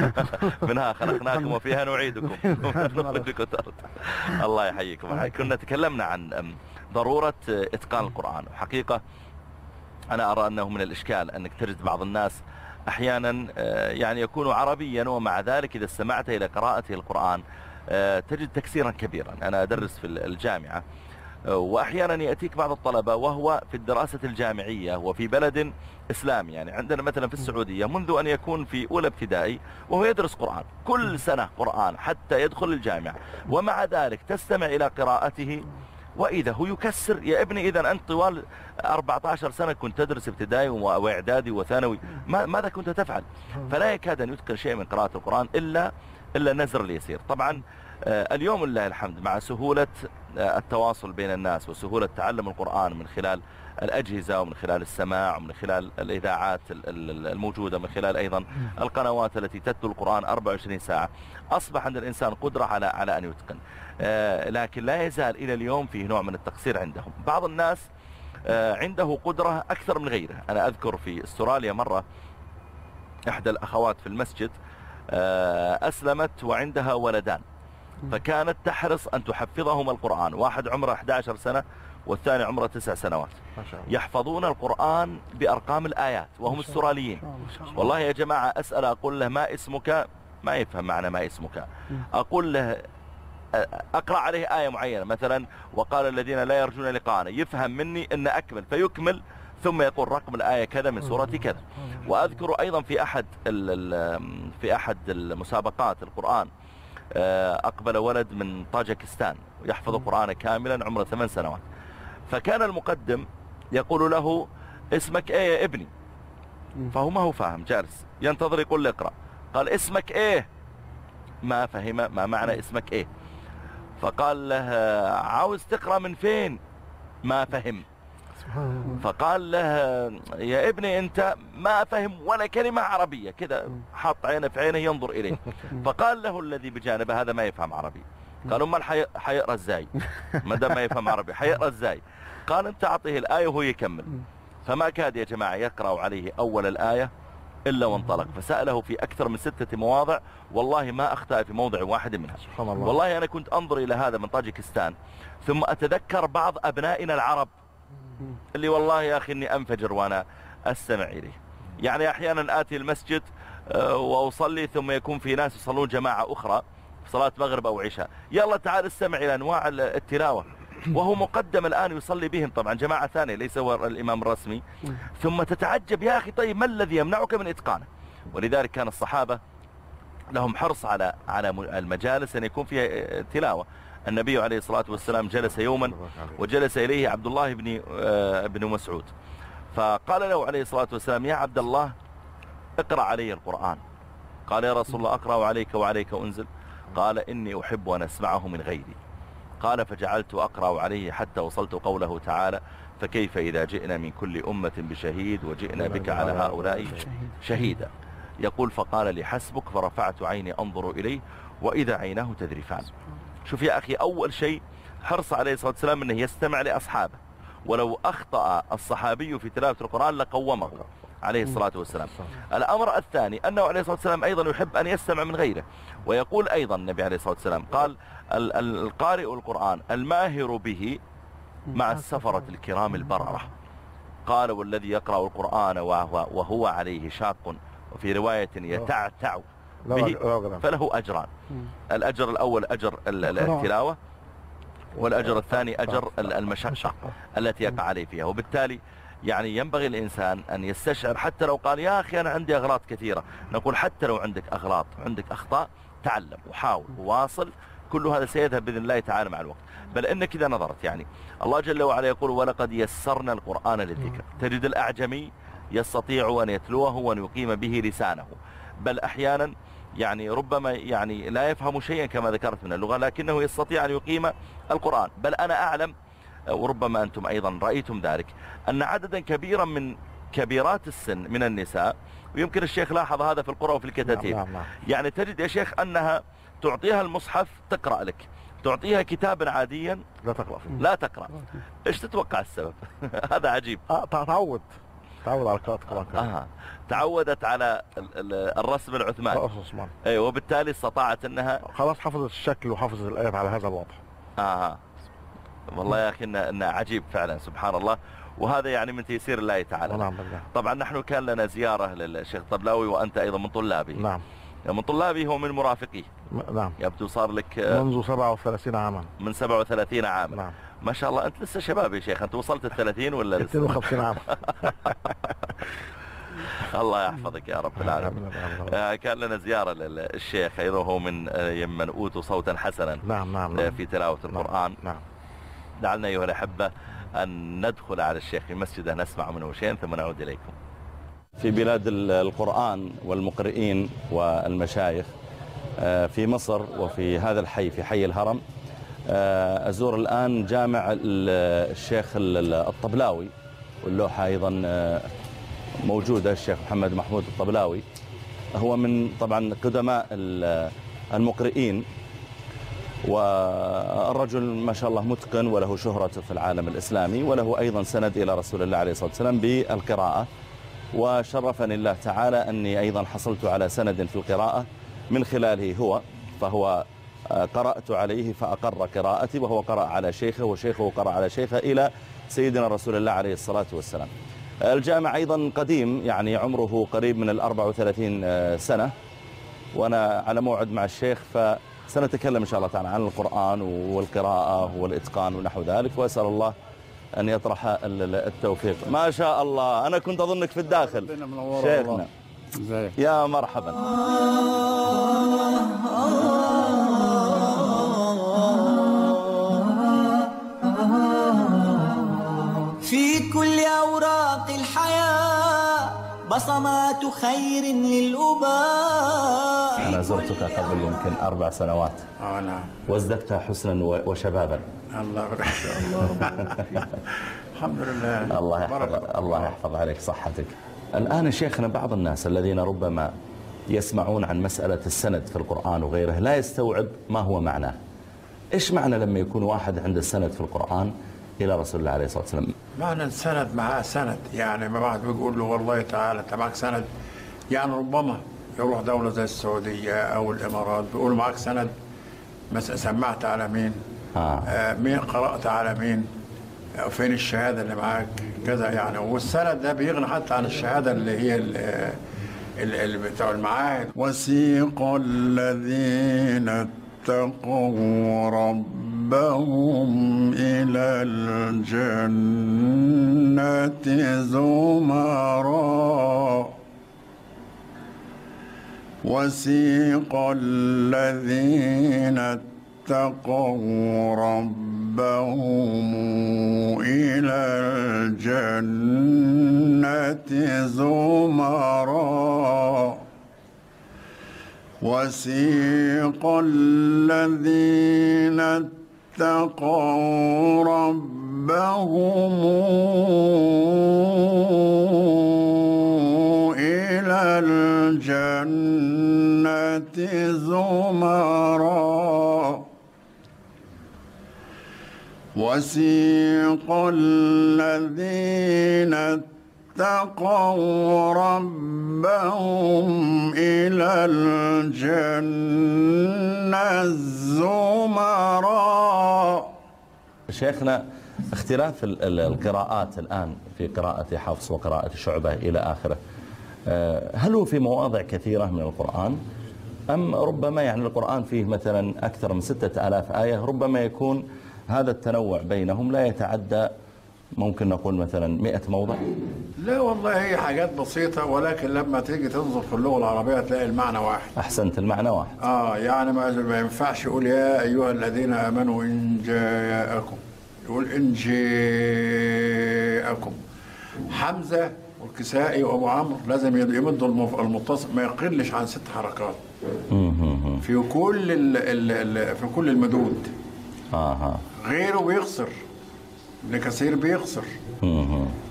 منها خلقناكم وفيها نعيدكم. الله يحييكم. كنا تكلمنا عن ضرورة إتقان القرآن. وحقيقة أنا أرى أنه من الإشكال أنك تجد بعض الناس أحيانا آه، يعني يكون عربيا ومع ذلك إذا استمعت إلى قراءته القرآن آه، تجد تكسيرا كبيرا. أنا أدرس في الجامعة آه، وأحيانا يأتيك بعض الطلبة وهو في الدراسة الجامعية وفي بلد إسلامي. يعني عندنا مثلا في السعودية منذ أن يكون في أولى ابتدائي وهو يدرس قرآن. كل سنة قرآن حتى يدخل الجامعة. ومع ذلك تستمع إلى قراءته وإذا هو يكسر يا ابني إذا أنت طوال 14 سنة كنت تدرس ابتدائي و- وإعدادي وثانوي ما ماذا كنت تفعل؟ فلا يكاد أن يتقن شيء من قراءة القرآن إلا إلا النزر اليسير. طبعا آه، اليوم لله الحمد مع سهولة آه، التواصل بين الناس وسهولة تعلم القرآن من خلال الأجهزة ومن خلال السماع ومن خلال الإذاعات ال- ال- الموجودة من خلال أيضا القنوات التي تتلو القرآن 24 ساعة. أصبح عند الإنسان قدرة على على أن يتقن. آه، لكن لا يزال إلى اليوم فيه نوع من التقصير عندهم. بعض الناس آه، عنده قدرة أكثر من غيره. أنا أذكر في أستراليا مرة إحدى الأخوات في المسجد آه، أسلمت وعندها ولدان. فكانت تحرص أن تحفظهما القرآن. واحد عمره 11 سنة والثاني عمره 9 سنوات. ما شاء الله. يحفظون القرآن بأرقام الآيات وهم. استراليين. والله يا جماعة أسأل أقول له ما اسمك؟ ما يفهم معنى ما اسمك. أقول له أقرأ عليه آية معينة. مثلا وقال الذين لا يرجون لقاءنا. يفهم مني أن أكمل فيكمل ثم يقول رقم الآية كذا من سورة كذا. وأذكر أيضا في أحد في أحد المسابقات القرآن آه، أقبل ولد من طاجكستان يحفظ القرآن كاملا عمره ثمان سنوات. فكان المقدم يقول له اسمك إيه يا ابني؟ فهو ما هو فاهم جالس ينتظر يقول له اقرأ. قال اسمك إيه؟ ما فهم ما معنى اسمك إيه. فقال له عاوز تقرأ من فين؟ ما فهم. فقال له يا ابني أنت ما فهم ولا كلمة عربية. كذا حط عينه في عينه ينظر إليه. فقال له الذي بجانبه هذا ما يفهم عربي. قال أمال حي- حيقرأ إزاي؟ ما دام ما يفهم عربي حيقرأ إزاي؟ قال انت اعطيه الآية وهو يكمل. فما كاد يا جماعة يقرأ عليه أول الآية إلا وانطلق. فسأله في أكثر من ستة مواضع والله ما أخطأ في موضع واحد منها. سبحان الله. والله أنا كنت أنظر إلى هذا من طاجكستان ثم أتذكر بعض أبنائنا العرب اللي والله يا أخي إني أنفجر وأنا أستمع إليه. يعني أحيانا آتي المسجد آه، وأصلي ثم يكون في ناس يصلون جماعة أخرى في صلاة مغرب أو عشاء. يلا تعال استمع إلى أنواع ال- التلاوة. وهو مقدم الآن يصلي بهم. طبعا جماعة ثانية ليس هو الإمام الرسمي. ثم تتعجب يا أخي طيب ما الذي يمنعك من إتقانه؟ ولذلك كان الصحابة لهم حرص على على المجالس أن يكون فيها تلاوة. النبي عليه الصلاة والسلام جلس يوما وجلس إليه عبد الله بن آه، بن مسعود. فقال له عليه الصلاة والسلام يا عبد الله اقرأ علي القرآن. قال يا رسول الله أقرأ عليك وعليك أنزل. قال إني أحب أن أسمعه من غيري. قال فجعلت أقرأ عليه حتى وصلت قوله تعالى فكيف إذا جئنا من كل أمة بشهيد وجئنا بك على هؤلاء شهيدا. يقول فقال لي حسبك فرفعت عيني أنظر إليه وإذا عيناه تذرفان. شوف يا أخي أول شيء حرص عليه الصلاة والسلام أنه يستمع لأصحابه. ولو أخطأ الصحابي في تلاوة القرآن لقومه عليه الصلاة والسلام. الأمر الثاني أنه عليه الصلاة والسلام أيضا يحب أن يستمع من غيره. ويقول أيضا النبي عليه الصلاة والسلام قال ال- ال- القارئ القرآن الماهر به مع السفرة الكرام البررة. قال والذي يقرأ القرآن وهو, وهو عليه شاق وفي رواية يتعتع لا به فله أجران. الأجر الأول أجر. التلاوة والأجر الثاني أجر ال- المشقة التي يقع عليه فيها. وبالتالي يعني ينبغي الإنسان أن يستشعر حتى لو قال يا أخي أنا عندي أغلاط كثيرة. نقول حتى لو عندك أغلاط عندك أخطاء تعلم وحاول وواصل كل هذا سيذهب بإذن الله تعالى مع الوقت. بل إنك إذا نظرت يعني. الله جل وعلا يقول ولقد يسرنا القرآن للذكر. تجد الأعجمي يستطيع أن يتلوه وأن يقيم به لسانه. بل أحيانا يعني ربما يعني لا يفهم شيئا كما ذكرت من اللغة لكنه يستطيع أن يقيم القرآن. بل أنا أعلم وربما أنتم أيضا رأيتم ذلك أن عددا كبيرا من كبيرات السن من النساء ويمكن الشيخ لاحظ هذا في القرى وفي الكتاتيب. نعم نعم. يعني تجد يا شيخ أنها تعطيها المصحف تقرأ لك. تعطيها كتابا عاديا لا تقرأ فيه. لا تقرأ. إيش تتوقع السبب؟ هذا عجيب. آه، تع- تعود. تعود على قراءة القرآن. آه. تعودت على ال- ال- الرسم العثماني. رأس عثمان أي وبالتالي استطاعت أنها خلاص حفظت الشكل وحفظت الآيات على هذا الوضع. آه. والله يا إنه إنه عجيب فعلا سبحان الله وهذا يعني من تيسير الله تعالى. ونعم بالله. طبعا نحن كان لنا زيارة للشيخ طبلاوي وأنت أيضا من طلابه. نعم. من طلابه هو من مرافقيه نعم. يبدو صار لك آه، منذ 37 عاما. من 37 عاما. نعم. ما شاء الله أنت لسه شباب يا شيخ أنت وصلت ال 30 ولا لسه؟ 52 عام. الله يحفظك يا رب العالمين. آه، كان لنا زيارة للشيخ أيضا هو من آه، من أوتوا صوتا حسنا. نعم نعم آه، نعم. في تلاوة القرآن. نعم. دعنا أيها الأحبة أن ندخل على الشيخ في مسجده نسمع منه شيئا ثم نعود إليكم. في بلاد ال- القرآن والمقرئين والمشايخ آه، في مصر وفي هذا الحي في حي الهرم آه، أزور الآن جامع ال- الشيخ ال- الطبلاوي واللوحة أيضا آه، موجودة الشيخ محمد محمود الطبلاوي. هو من طبعا قدماء ال- المقرئين والرجل ما شاء الله متقن وله شهرة في العالم الإسلامي وله أيضا سند إلى رسول الله عليه الصلاة والسلام بالقراءة. وشرفني الله تعالى أني أيضا حصلت على سند في القراءة. من خلاله هو فهو آه، قرأت عليه فأقر قراءتي وهو قرأ على شيخه وشيخه قرأ على شيخه إلى سيدنا رسول الله عليه الصلاة والسلام. الجامع أيضا قديم يعني عمره قريب من الأربع وثلاثين آه، سنة. وأنا على موعد مع الشيخ فسنتكلم إن شاء الله تعالى عن القرآن والقراءة والإتقان ونحو ذلك. وأسأل الله أن يطرح ال- ال- التوفيق. ما شاء الله. أنا كنت أظنك في الداخل. شيخنا. يا مرحبا. في كل أوراق الحياة بصمات خير للأباء. أنا زرتك قبل يمكن أربع سنوات. آه نعم. وازددت حسنا وشبابا. الله يبارك فيك. الحمد لله. الله يحفظ الله يحفظ عليك صحتك. الآن شيخنا بعض الناس الذين ربما يسمعون عن مسألة السند في القرآن وغيره لا يستوعب ما هو معناه. إيش معنى لما يكون واحد عنده السند في القرآن إلى رسول الله عليه الصلاة والسلام؟ معنى السند معاه سند. يعني ما واحد بيقول له والله تعالى انت معك سند. يعني ربما يروح دولة زي السعودية أو الإمارات بيقولوا معاك سند سمعت على مين؟ آه. آه مين قرأت على مين؟ آه، فين الشهادة اللي معاك؟ كذا يعني. والسند ده بيغني حتى عن الشهادة اللي هي ال- آه، اللي بتوع المعاهد. وسيق الذين اتقوا ربهم إلى الجنة زمرًا. وسيق الذين اتقوا ربهم إلى الجنة زمرا وسيق الذين اتقوا ربهم إلى الجنة زمرا وسيق الذين اتقوا ربهم إلى الجنة زمرا شيخنا اختلاف ال- ال- القراءات الآن في قراءة حفص وقراءة شعبة إلى آخره. آه، هل هو في مواضع كثيرة من القرآن؟ أم ربما يعني القرآن فيه مثلا أكثر من ستة آلاف آية ربما يكون هذا التنوع بينهم لا يتعدى ممكن نقول مثلا مئة موضع. لا والله هي حاجات بسيطة ولكن لما تيجي تنظر في اللغة العربية تلاقي المعنى واحد. أحسنت المعنى واحد. آه يعني ما ينفعش يقول يا أيها الذين آمنوا إن جاءكم يقول إن جاءكم. حمزة والكسائي وأبو عمرو لازم يمدوا المتصل ما يقلش عن ست حركات. في كل ال ال ال في كل المدود. آها غيره بيخسر. ابن كثير بيخسر.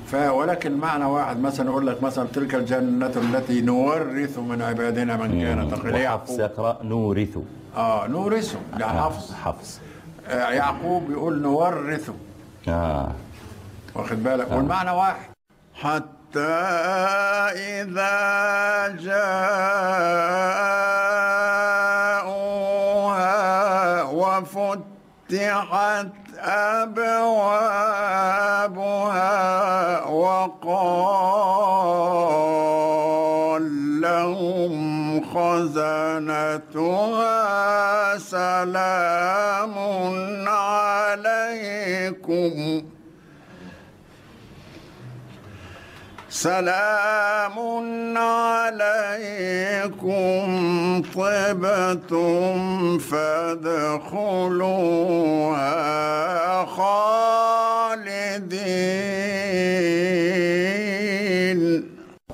ف ولكن معنى واحد مثلا يقول لك مثلا تلك الجنة التي نورث من عبادنا من كان تقي يعقوب. يقرأ نورث. آه نورثه. يعني حفص. حفص. آه يعقوب يقول نورثه. آه. واخد بالك؟ والمعنى واحد. حتى إذا جاءوها وفتحت أبوابها وقال لهم خزنتها سلام عليكم. سلام عليكم طبتم فادخلوها خالدين.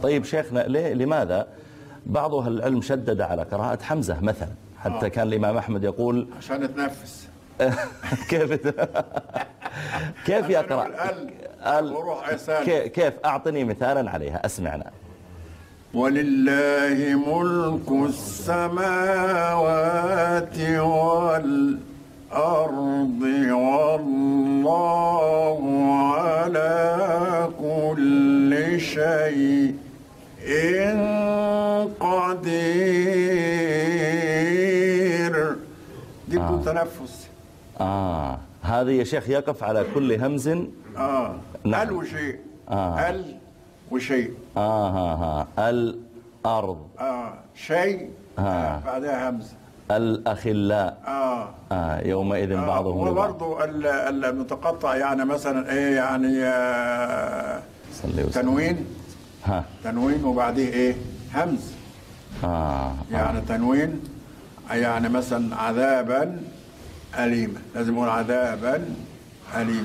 طيب شيخنا ليه لماذا بعض أهل العلم شدد على قراءة حمزة مثلا؟ حتى آه. كان الإمام أحمد يقول عشان تنفس كيف؟ كيف يقرأ كي- كيف أعطني مثالا عليها؟ أسمعنا. ولله ملك السماوات والأرض والله على كل شيء قدير. دي بدون تنفس آه. هذا يا شيخ يقف على كل همز. آه. نعم. ال وشيء آه. ال وشيء آه ها ها. الأرض. آه. شيء. آه. بعدها همزه الأخلاء. آه. آه يومئذ بعضهم لبعض. وبرضه ال- ال- المتقطع يعني مثلا إيه يعني آه. تنوين. ها. تنوين وبعديه إيه؟ همز. آه. يعني تنوين يعني مثلا عذابا. أليما لازم يقول عذابا أليما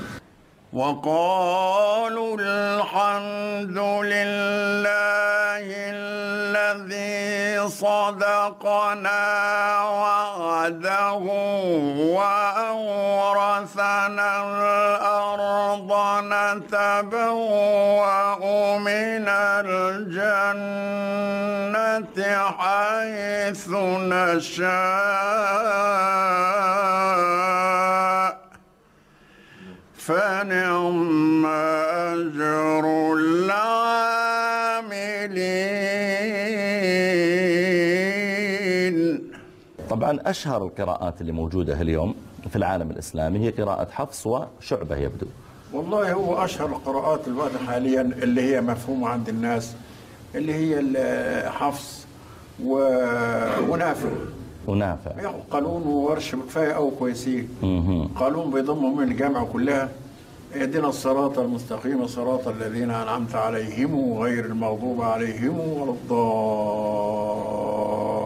وقالوا الحمد لله الذي صدقنا وعده وأورثنا الأرض نتبوأ من الجنة حيث نشاء. فنعم أجر العاملين. طبعا أشهر القراءات اللي موجودة اليوم في العالم الإسلامي هي قراءة حفص وشعبة يبدو. والله هو أشهر القراءات الوقت حاليا اللي هي مفهومة عند الناس اللي هي حفص ونافع. ونافع. قانون وورش كفاية أو كويسين. قانون بيضمهم من الجامعة كلها. اهدنا الصراط المستقيم صراط الذين أنعمت عليهم غير المغضوب عليهم ولا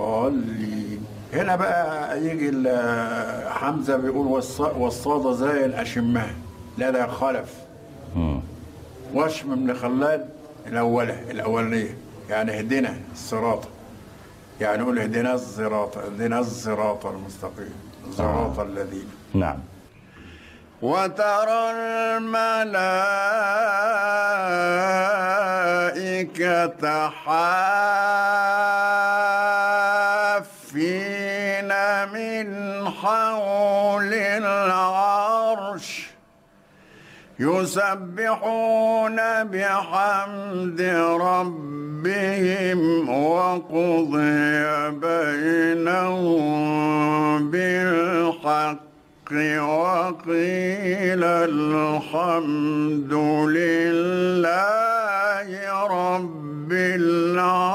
الضالين. هنا بقى يجي حمزة بيقول والص- والصاد زي الاشماه لا لا خلف. وشم من خلاد الأولة الأولانية. يعني اهدنا الصراط. يعني قول اهدنا الصراط اهدنا الصراط المستقيم. صراط الذين نعم. وترى الملائكة حافين من حول العرش. يسبحون بحمد ربهم وقضي بينهم بالحق وقيل الحمد لله رب العالمين.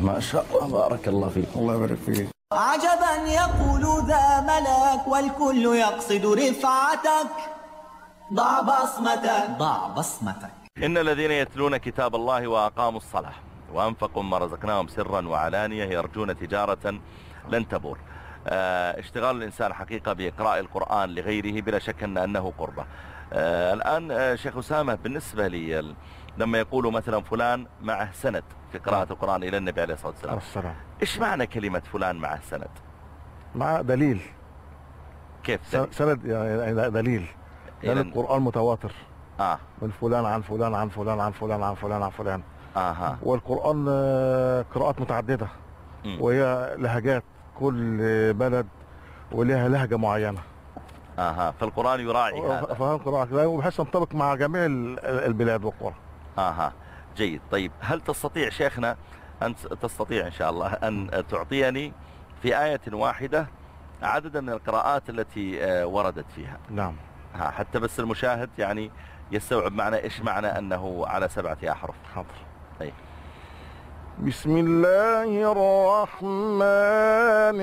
ما شاء الله بارك الله فيك. الله يبارك فيك. عجبا يقول ذا ملك والكل يقصد رفعتك. ضع بصمتك. ضع بصمتك. إن الذين يتلون كتاب الله وأقاموا الصلاة وأنفقوا ما رزقناهم سرا وعلانية يرجون تجارة لن تبور. آه، اشتغال الإنسان حقيقة بإقراء القرآن لغيره بلا شك أن أنه قربة. آه، الآن آه، شيخ أسامة بالنسبة لي لما يقولوا مثلا فلان معه سند في قراءة القرآن إلى النبي عليه الصلاة والسلام. السلام. إيش معنى كلمة فلان معه سند؟ مع دليل. كيف دليل؟ سند يعني دليل. لأن القرآن متواتر. آه. من فلان عن فلان عن فلان عن فلان عن فلان عن فلان. آها. والقرآن آه، قراءات متعددة. مم. وهي لهجات كل بلد ولها لهجة معينة. آها. فالقرآن يراعي هذا. فهم قراءة. وبحيث ينطبق مع جميع ال- البلاد والقرى. آها جيد. طيب هل تستطيع شيخنا أن تستطيع إن شاء الله أن تعطيني في آية واحدة عددا من القراءات التي آه، وردت فيها؟ نعم. ها حتى بس المشاهد يعني يستوعب معنى إيش معنى أنه على سبعة أحرف حاضر. أي. بسم الله الرحمن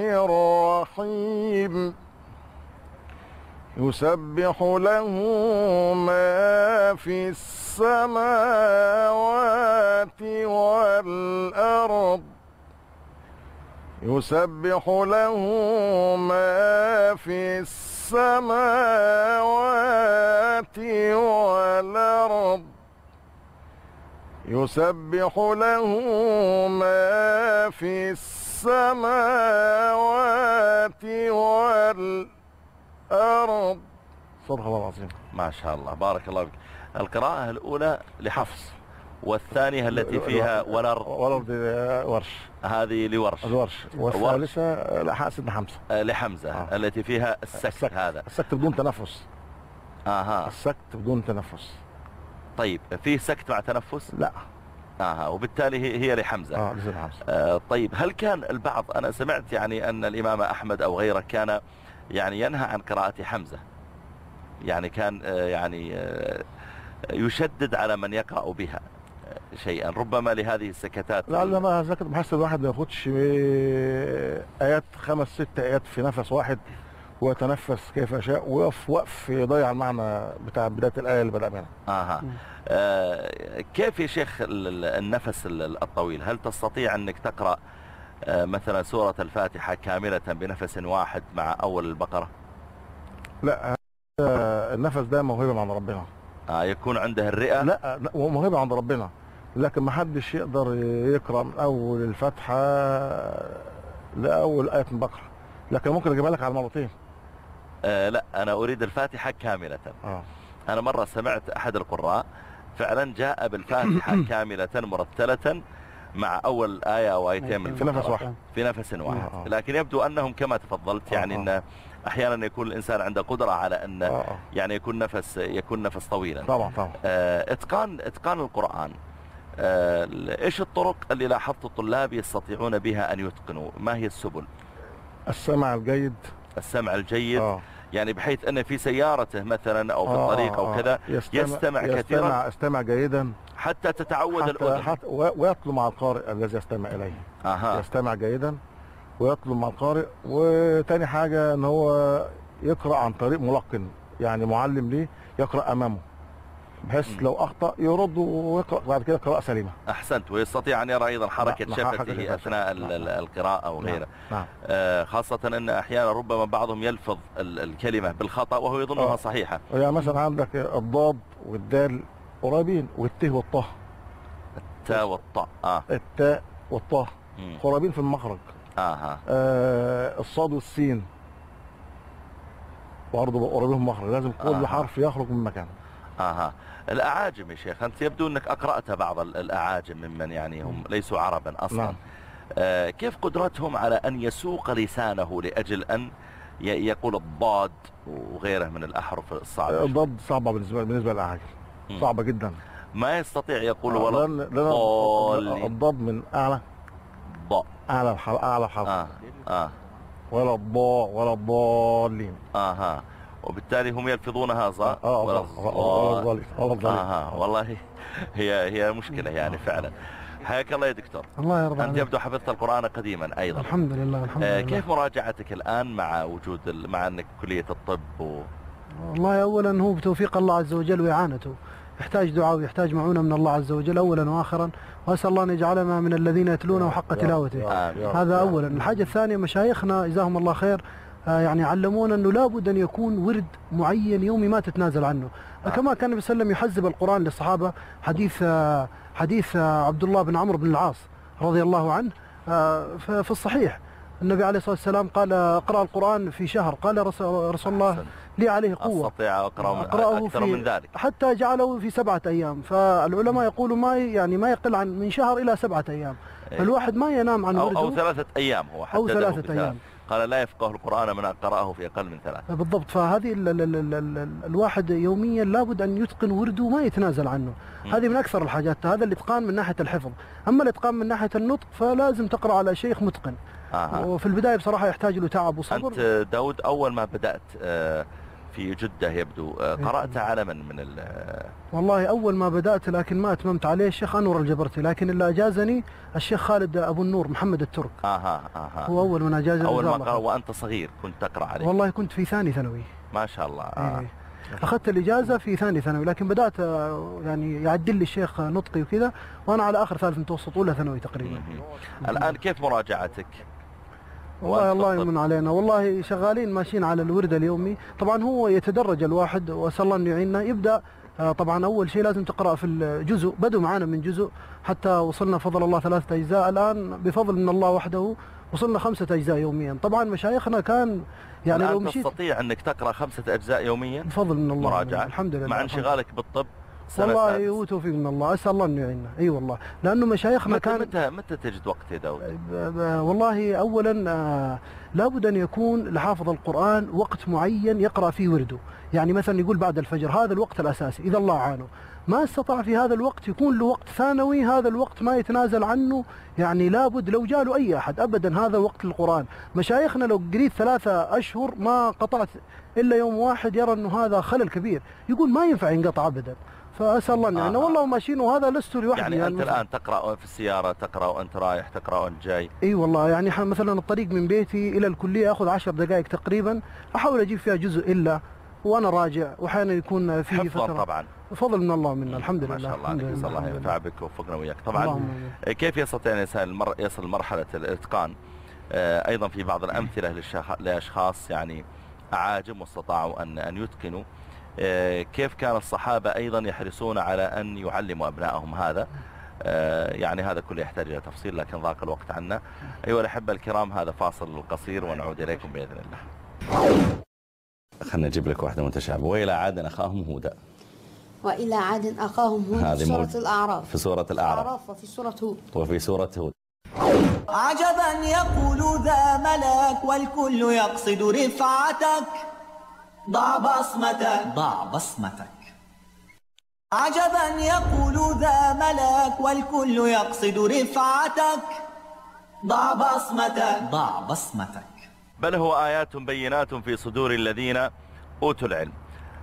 الرحيم. يسبح له ما في السماوات والأرض. يسبح له ما في السماوات والأرض. يسبح له ما في السماوات والأرض. صدق الله العظيم. ما شاء الله. بارك الله فيك. القراءة الأولى لحفص والثانية التي فيها والأرض والأرض ورش هذه لورش. الورش والثالثة سيدنا حمزة. آه، لحمزة. آه. التي فيها السكت هذا. السكت بدون تنفس. آها. السكت بدون تنفس. طيب فيه سكت مع تنفس؟ لا. آها. وبالتالي هي هي لحمزة. آه لسيدنا حمزة آه، طيب هل كان البعض أنا سمعت يعني أن الإمام أحمد أو غيره كان يعني ينهى عن قراءة حمزة. يعني كان آه، يعني آه، يشدد على من يقرأ بها آه، شيئا. ربما لهذه السكتات لعل ما ذكر بحس الواحد ما ياخدش آيات خمس ست آيات في نفس واحد ويتنفس كيف يشاء ويقف وقف يضيع المعنى بتاع بداية الآية اللي بدأ منها آها. آه، كيف يا شيخ ال- ال- النفس ال- الطويل؟ هل تستطيع أنك تقرأ آه، مثلا سورة الفاتحة كاملة بنفس واحد مع أول البقرة؟ لا آه، النفس ده موهبة عند ربنا. آه، يكون عنده الرئة؟ لا موهبة عند ربنا. لكن ما حدش يقدر يقرأ من أول الفاتحة لأول آية من البقرة. لكن ممكن أجيبها لك على مرتين. آه، لا أنا أريد الفاتحة كاملة. آه. أنا مرة سمعت أحد القراء فعلا جاء بالفاتحة كاملة مرتلة مع أول آية أو آيتين من في نفس. واحد. في نفس واحد. آه. لكن يبدو أنهم كما تفضلت يعني آه. أن أحيانا يكون الإنسان عنده قدرة على أن يعني يكون نفس يكون نفس طويلا. طبعا طبعا. آه، إتقان إتقان القرآن. آه، إيش الطرق اللي لاحظت الطلاب يستطيعون بها أن يتقنوا؟ ما هي السبل؟ السمع الجيد. السمع الجيد. آه. يعني بحيث انه في سيارته مثلا أو في آه، الطريق أو آه، كذا يستمع, يستمع كثيرا. يستمع, يستمع جيدا. حتى تتعود حتى, الأذن. حتى و- ويتلو مع القارئ الذي يستمع إليه. أها. يستمع جيدا ويطلب مع القارئ. وتاني حاجة إن هو يقرأ عن طريق ملقن يعني معلم ليه يقرأ أمامه. بحيث. لو أخطأ يرد ويقرأ بعد كده قراءة سليمة أحسنت ويستطيع أن يرى أيضا حركة نعم، حركة شفته. أثناء ال- نعم. القراءة وغيره نعم آه، خاصة أن أحيانا ربما بعضهم يلفظ ال- الكلمة بالخطأ وهو يظنها آه. صحيحة يعني مثلا عندك الضاد والدال قريبين والت والطه التاء والطاء آه التاء والطه. قريبين في المخرج أها آه الصاد والسين برضه قريبين من المخرج لازم كل آه. حرف يخرج من مكانه أها الأعاجم يا شيخ أنت يبدو إنك أقرأت بعض ال- الأعاجم ممن يعني هم ليسوا عربا أصلا. نعم. آه كيف قدرتهم على أن يسوق لسانه لأجل أن ي- يقول الضاد وغيره من الأحرف الصعبة الضاد صعبة بالنسبة بالنسبة للأعاجم. صعبة جدا. ما يستطيع يقول آه، ولا. الضاد من أعلى. ضاء أعلى الحلقة أعلى الحلقة آه آه. ولا الضاء ولا الضالين أها وبالتالي هم يلفظونها ظاء آه والله هي هي مشكلة يعني فعلا. حياك الله يا دكتور. الله يرضى أنت عليك. يبدو حفظت القرآن قديما أيضا. الحمد لله الحمد آه، لله. كيف مراجعتك الآن مع وجود مع أنك كلية الطب و... والله اولا هو بتوفيق الله عز وجل وإعانته. يحتاج دعاء ويحتاج معونة من الله عز وجل اولا واخرا. وأسأل الله أن يجعلنا من الذين يتلونه حق تلاوته. هذا اولا. الحاجة الثانية مشايخنا جزاهم الله خير آه، يعني علمونا إنه لابد أن يكون ورد معين يومي ما تتنازل عنه. كما كان النبي صلى الله عليه وسلم يحزب القرآن للصحابة حديث آه، حديث آه، عبد الله بن عمرو بن العاص رضي الله عنه آه، في الصحيح. النبي عليه الصلاة والسلام قال اقرأ القرآن في شهر. قال رسول الله أحسن. لي عليه قوة. أستطيع أقرأ من أقرأه أكثر في من ذلك. حتى جعله في سبعة أيام. فالعلماء يقولوا ما يعني ما يقل عن من شهر إلى سبعة أيام. إيه. فالواحد ما ينام عن أو, أو ثلاثة أيام هو أو حدده ثلاثة. أيام. قال لا يفقه القرآن من قرأه في أقل من ثلاث بالضبط. فهذه ال ال ال ال ال ال الواحد يوميا لابد أن يتقن ورده ما يتنازل عنه. مم. هذه من أكثر الحاجات. هذا الإتقان من ناحية الحفظ. أما الإتقان من ناحية النطق فلازم تقرأ على شيخ متقن. آه. وفي البداية بصراحة يحتاج له تعب وصبر. أنت داود أول ما بدأت آه، في جدة يبدو. آه، قرأت على من من ال- آه، والله أول ما بدأت لكن ما أتممت عليه الشيخ أنور الجبرتي. لكن اللي أجازني الشيخ خالد أبو النور محمد الترك. آها آها هو أول من أجازني أول ما قرأ. وأنت صغير كنت تقرأ عليه. والله كنت في ثاني ثانوي. ما شاء الله. آه. إيه. أخذت الإجازة في ثاني ثانوي لكن بدأت آه، يعني يعدل لي الشيخ نطقي وكذا وأنا على آخر ثالث متوسط أولى ثانوي تقريبا. الآن كيف مراجعتك؟ والله الله. يمن علينا. والله شغالين ماشيين على الورد اليومي. طبعا هو يتدرج الواحد وأسأل الله انه يعيننا. يبدأ آه، طبعا أول شيء لازم تقرأ في الجزء. بدوا معانا من جزء حتى وصلنا فضل الله ثلاثة أجزاء. الآن بفضل من الله وحده وصلنا خمسة أجزاء يوميا. طبعا مشايخنا كان يعني لو مشيت تستطيع أنك تقرأ خمسة أجزاء يوميا؟ بفضل من الله. مراجعة. الحمد لله. مع انشغالك بالطب؟ والله. هو توفيق من الله أسأل الله إنه يعيننا. أي والله. لأنه مشايخنا كان متى متى تجد وقت يا داود؟ والله اولا آه، لابد أن يكون لحافظ القرآن وقت معين يقرأ فيه ورده يعني مثلا يقول بعد الفجر هذا الوقت الأساسي إذا الله عانه ما استطاع في هذا الوقت يكون له وقت ثانوي هذا الوقت ما يتنازل عنه. يعني لابد لو جاله أي أحد ابدا هذا وقت القرآن. مشايخنا لو قريت ثلاثة أشهر ما قطعت إلا يوم واحد يرى إنه هذا خلل كبير. يقول ما ينفع ينقطع ابدا. فأسأل الله انه آه. يعني والله ماشيين وهذا لست لوحدي يعني أنت مثلاً. الآن تقرأ في السيارة تقرأ وأنت رايح تقرأ وأنت جاي. إي والله يعني مثلا الطريق من بيتي إلى الكلية آخذ عشر دقائق تقريبا. أحاول أجيب فيها جزء إلا وأنا راجع واحيانا يكون في فترة. طبعا. فضل من الله منا الحمد لله. ما شاء الله عليك. نسأل الله الحمد ينفع لله. بك ووفقنا وياك. طبعا. كيف يستطيع الإنسان المر... يصل مرحلة الإتقان؟ آه، أيضا في بعض الأمثلة للشخ... لأشخاص يعني أعاجم واستطاعوا أن أن يتقنوا. كيف كان الصحابة أيضا يحرصون على أن يعلموا أبنائهم هذا؟ آه، يعني هذا كله يحتاج إلى تفصيل لكن ضاق الوقت عنا. أيها الأحبة الكرام هذا فاصل قصير ونعود إليكم بإذن الله. خلنا نجيب لك واحدة متشابهة. وإلى عاد أخاهم هودا. وإلى عاد أخاهم هود هذه في سورة. الأعراف. في سورة الأعراف. الأعراف وفي سورة هود. وفي سورة هود. عجبا يقول ذا ملك والكل يقصد رفعتك. ضع بصمتك. ضع بصمتك. عجبا يقول ذا ملك والكل يقصد رفعتك. ضع بصمتك. ضع بصمتك. بل هو آيات بينات في صدور الذين أوتوا العلم.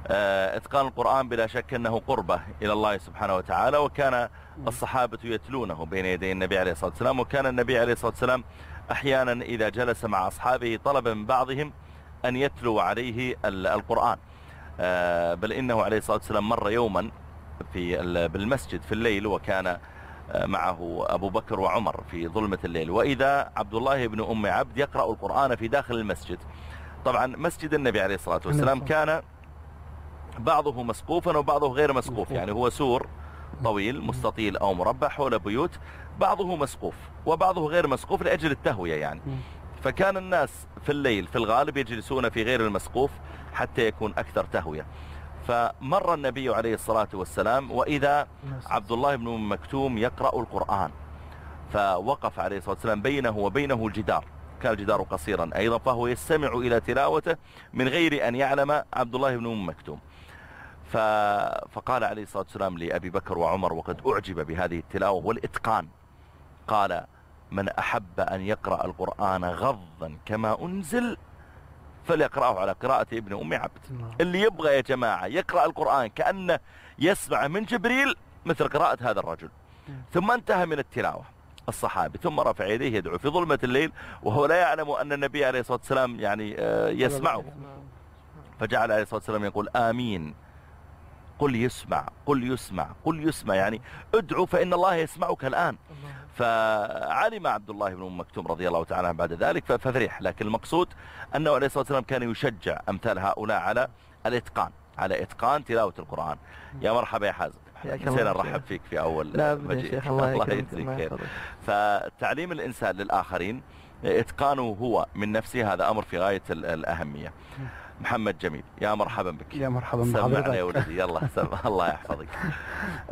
آه، إتقان القرآن بلا شك أنه قربة إلى الله سبحانه وتعالى وكان الصحابة يتلونه بين يدي النبي عليه الصلاة والسلام وكان النبي عليه الصلاة والسلام أحيانا إذا جلس مع أصحابه طلب من بعضهم أن يتلو عليه ال- القرآن. آه، بل إنه عليه الصلاة والسلام مر يوما في ال- بالمسجد في الليل وكان آه، معه أبو بكر وعمر في ظلمة الليل. وإذا عبد الله بن أم عبد يقرأ القرآن في داخل المسجد. طبعا مسجد النبي عليه الصلاة والسلام كان بعضه مسقوفا وبعضه غير مسقوف. يعني هو سور طويل مستطيل أو مربع حول بيوت. بعضه مسقوف وبعضه غير مسقوف لأجل التهوية يعني. فكان الناس في الليل في الغالب يجلسون في غير المسقوف حتى يكون أكثر تهوية. فمر النبي عليه الصلاة والسلام وإذا عبد الله بن مكتوم يقرأ القرآن. فوقف عليه الصلاة والسلام بينه وبينه الجدار. كان الجدار قصيرا. أيضا فهو يستمع إلى تلاوته من غير أن يعلم عبد الله بن أم مكتوم. فقال عليه الصلاة والسلام لأبي بكر وعمر وقد أعجب بهذه التلاوة والإتقان. قال من أحب أن يقرأ القرآن غضا كما أنزل فليقرأه على قراءة ابن أم عبد. اللي يبغى يا جماعة يقرأ القرآن كأنه يسمع من جبريل مثل قراءة هذا الرجل. ثم انتهى من التلاوة. الصحابي ثم رفع يديه يدعو في ظلمة الليل وهو لا يعلم أن النبي عليه الصلاة والسلام يعني آه، يسمعه. فجعل عليه الصلاة والسلام يقول آمين. قل يسمع قل يسمع قل يسمع يعني ادعو فإن الله يسمعك الآن. فعلم عبد الله بن أم مكتوم رضي الله تعالى عنه بعد ذلك ففرح. لكن المقصود أنه عليه الصلاة والسلام كان يشجع أمثال هؤلاء على الإتقان على إتقان تلاوة القرآن. يا مرحبا يا حازم. الله نسينا. نرحب فيك في أول مجيء الله يكرمك، يجزيك الله خير. فتعليم الإنسان للآخرين إتقانه هو من نفسه هذا أمر في غاية ال- الأهمية. محمد جميل يا مرحبا بك يا مرحبا سمعنا بحضرتك. يا ولدي يلا. الله يحفظك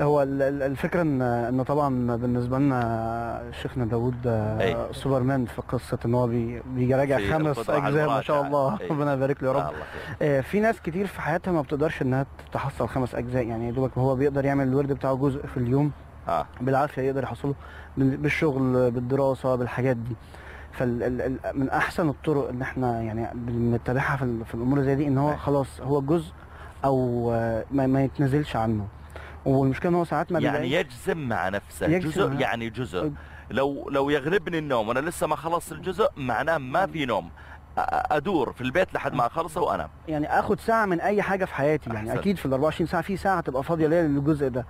هو ال- ال- الفكرة ان انه طبعا بالنسبة لنا شيخنا داوود آه، أي. سوبرمان في قصة إن هو بي- بيراجع خمس أجزاء ما شاء. الله. ربنا يبارك له يا رب. آه، في ناس كتير في حياتها ما بتقدرش إنها تحصل خمس أجزاء يعني يا دوبك هو بيقدر يعمل الورد بتاعه جزء في اليوم آه. بالعافية يقدر يحصله بال- بالشغل بالدراسة بالحاجات دي فمن أحسن الطرق إن إحنا يعني بنتبعها في, في الأمور زي دي إن هو خلاص هو جزء أو ما, ما يتنزلش عنه. والمشكلة إن هو ساعات ما يعني يجزم مع نفسه. يجزم جزء مع- يعني جزء. لو لو يغلبني النوم وأنا لسه ما خلصت الجزء معناه ما في نوم. أدور في البيت لحد ما أخلصه وأنام. يعني آخد ساعة من أي حاجة في حياتي. يعني أحسن. أكيد في ال 24 ساعة في ساعة تبقى فاضية ليا للجزء ده.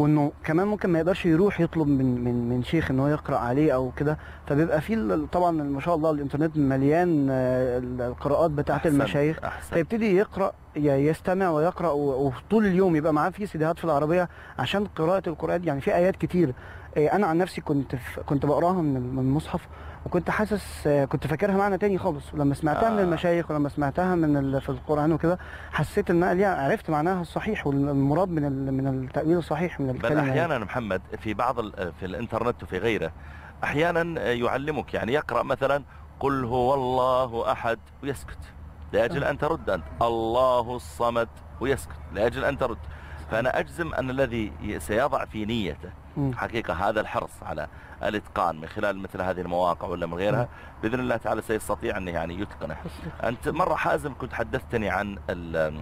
وإنه كمان ممكن ما يقدرش يروح يطلب من من من شيخ إن هو يقرأ عليه أو كده فبيبقى في طبعا ما شاء الله الإنترنت مليان آه، ال- القراءات بتاعه المشايخ أحسن. فيبتدي يقرأ يستمع ويقرأ وطول اليوم يبقى معاه في سيديهات في العربية عشان قراءة القرآن يعني في آيات كتير آه، أنا عن نفسي كنت كنت بقراها من المصحف وكنت حاسس آه، كنت فاكرها معنى تاني خالص. ولما سمعتها آه. من المشايخ ولما سمعتها من ال- في القرآن وكده حسيت إن ليها عرفت معناها الصحيح والمراد من ال- من التأويل الصحيح من بل الكلمة يعني. أحيانا محمد في بعض ال- في الإنترنت وفي غيره أحيانا يعلمك يعني يقرأ مثلا قل هو الله أحد ويسكت. لاجل أن ترد أنت. الله الصمد ويسكت. لاجل أن ترد. فأنا أجزم أن الذي سيضع في نيته مم. حقيقة هذا الحرص على الإتقان من خلال مثل هذه المواقع ولا من غيرها بإذن الله تعالى سيستطيع انه يعني يتقنه. أنت مرة حازم كنت حدثتني عن ال-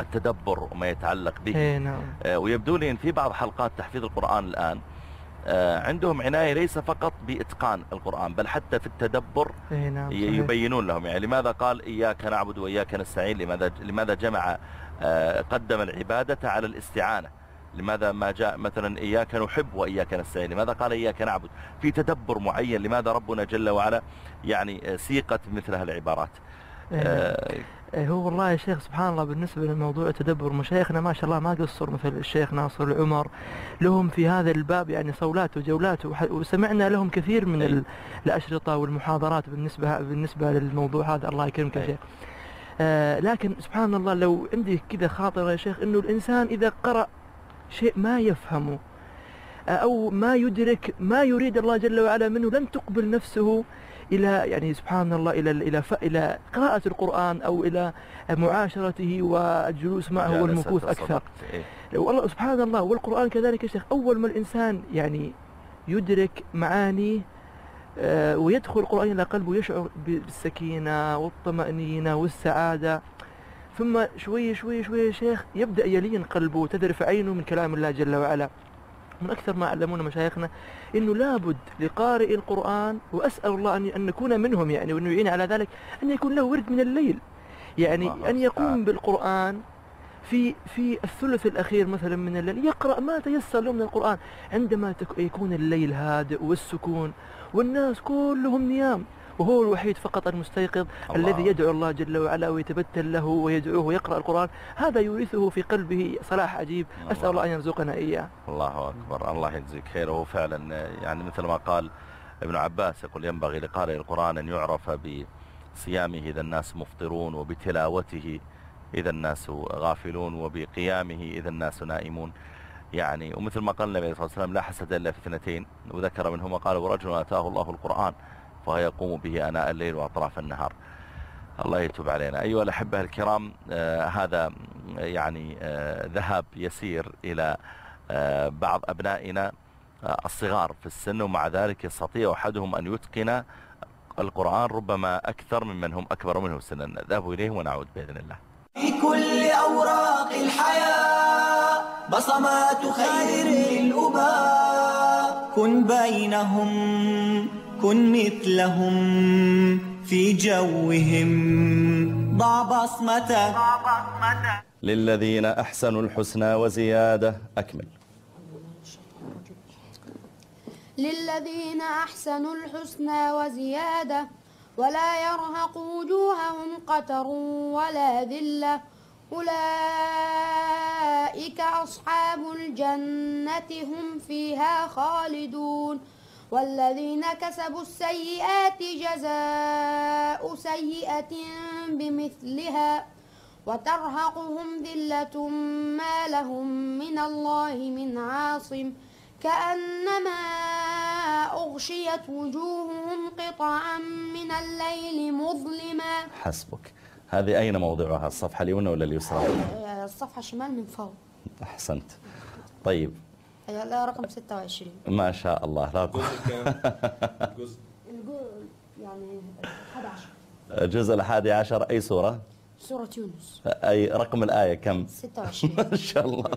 التدبر وما يتعلق به. إيه نعم. آه، ويبدو لي إن في بعض حلقات تحفيظ القرآن الآن آه، عندهم عناية ليس فقط بإتقان القرآن بل حتى في التدبر إيه نعم. يبينون لهم. يعني لماذا قال إياك نعبد وإياك نستعين؟ لماذا لماذا جمع آه، قدم العبادة على الاستعانة؟ لماذا ما جاء مثلا إياك نحب وإياك نستعين؟ لماذا قال إياك نعبد؟ في تدبر معين لماذا ربنا جل وعلا يعني سيقت مثل هالعبارات إيه. آه، إيه هو والله يا شيخ سبحان الله بالنسبة لموضوع التدبر مشايخنا ما شاء الله ما قصر مثل الشيخ ناصر العمر. لهم في هذا الباب يعني صولات وجولات وسمعنا لهم كثير من ال- الأشرطة والمحاضرات بالنسبة بالنسبة للموضوع هذا الله يكرمك يا. شيخ. آه لكن سبحان الله لو عندي كذا خاطر يا شيخ إنه الإنسان إذا قرأ شيء ما يفهمه. أو ما يدرك ما يريد الله جل وعلا منه لن تقبل نفسه إلى يعني سبحان الله إلى إلى إلى قراءة القرآن أو إلى معاشرته والجلوس معه والمكوث أكثر. إيه. والله سبحان الله والقرآن كذلك يا شيخ أول ما الإنسان يعني يدرك معانيه آه، ويدخل القرآن إلى قلبه يشعر بالسكينة والطمأنينة والسعادة. ثم شوي شوي شوي يا شيخ يبدأ يلين قلبه وتذرف عينه من كلام الله جل وعلا. من أكثر ما علمونا مشايخنا أنه لابد لقارئ القرآن وأسأل الله أن نكون منهم يعني وأنه يعين على ذلك أن يكون له ورد من الليل. يعني أن يقوم بالقرآن في في الثلث الأخير مثلا من الليل يقرأ ما تيسر له من القرآن. عندما يكون الليل هادئ والسكون والناس كلهم نيام وهو الوحيد فقط المستيقظ الله. الذي يدعو الله جل وعلا ويتبتل له ويدعوه ويقرأ القرآن. هذا يورثه في قلبه صلاح عجيب. أسأل الله أن يرزقنا إياه. الله أكبر. الله يجزيك خير. وهو فعلا يعني مثل ما قال ابن عباس يقول ينبغي لقارئ القرآن أن يعرف بصيامه إذا الناس مفطرون وبتلاوته إذا الناس غافلون وبقيامه إذا الناس نائمون. يعني ومثل ما قال النبي صلى الله عليه وسلم لا حسد إلا في اثنتين. وذكر منهما قال ورجل آتاه الله القرآن فهو يقوم به أناء الليل وأطراف النهار. الله يتوب علينا. أيها الأحبة الكرام آه هذا يعني آه ذهاب يسير إلى آه بعض أبنائنا الصغار في السن ومع ذلك يستطيع أحدهم أن يتقن القرآن ربما أكثر ممن هم أكبر منه سنا. نذهب إليه ونعود بإذن الله. في كل أوراق الحياة بصمات خير للأباء كن بينهم. كن مثلهم في جوهم. ضع بصمتك للذين أحسنوا الحسنى وزيادة أكمل. للذين أحسنوا الحسنى وزيادة ولا يرهق وجوههم قتر ولا ذلة. أولئك أصحاب الجنة هم فيها خالدون. والذين كسبوا السيئات جزاء سيئة بمثلها وترهقهم ذلة ما لهم من الله من عاصم كأنما أغشيت وجوههم قطعا من الليل مظلما. حسبك. هذه أين موضعها؟ الصفحة اليمنى ولا اليسرى؟ آه، الصفحة الشمال من فوق. أحسنت. طيب لا رقم 26 ما شاء الله لا قوة الجو- يعني 11 الجزء الحادي عشر أي سورة؟ سورة يونس. أي رقم الآية؟ كم؟ 26 ما شاء الله.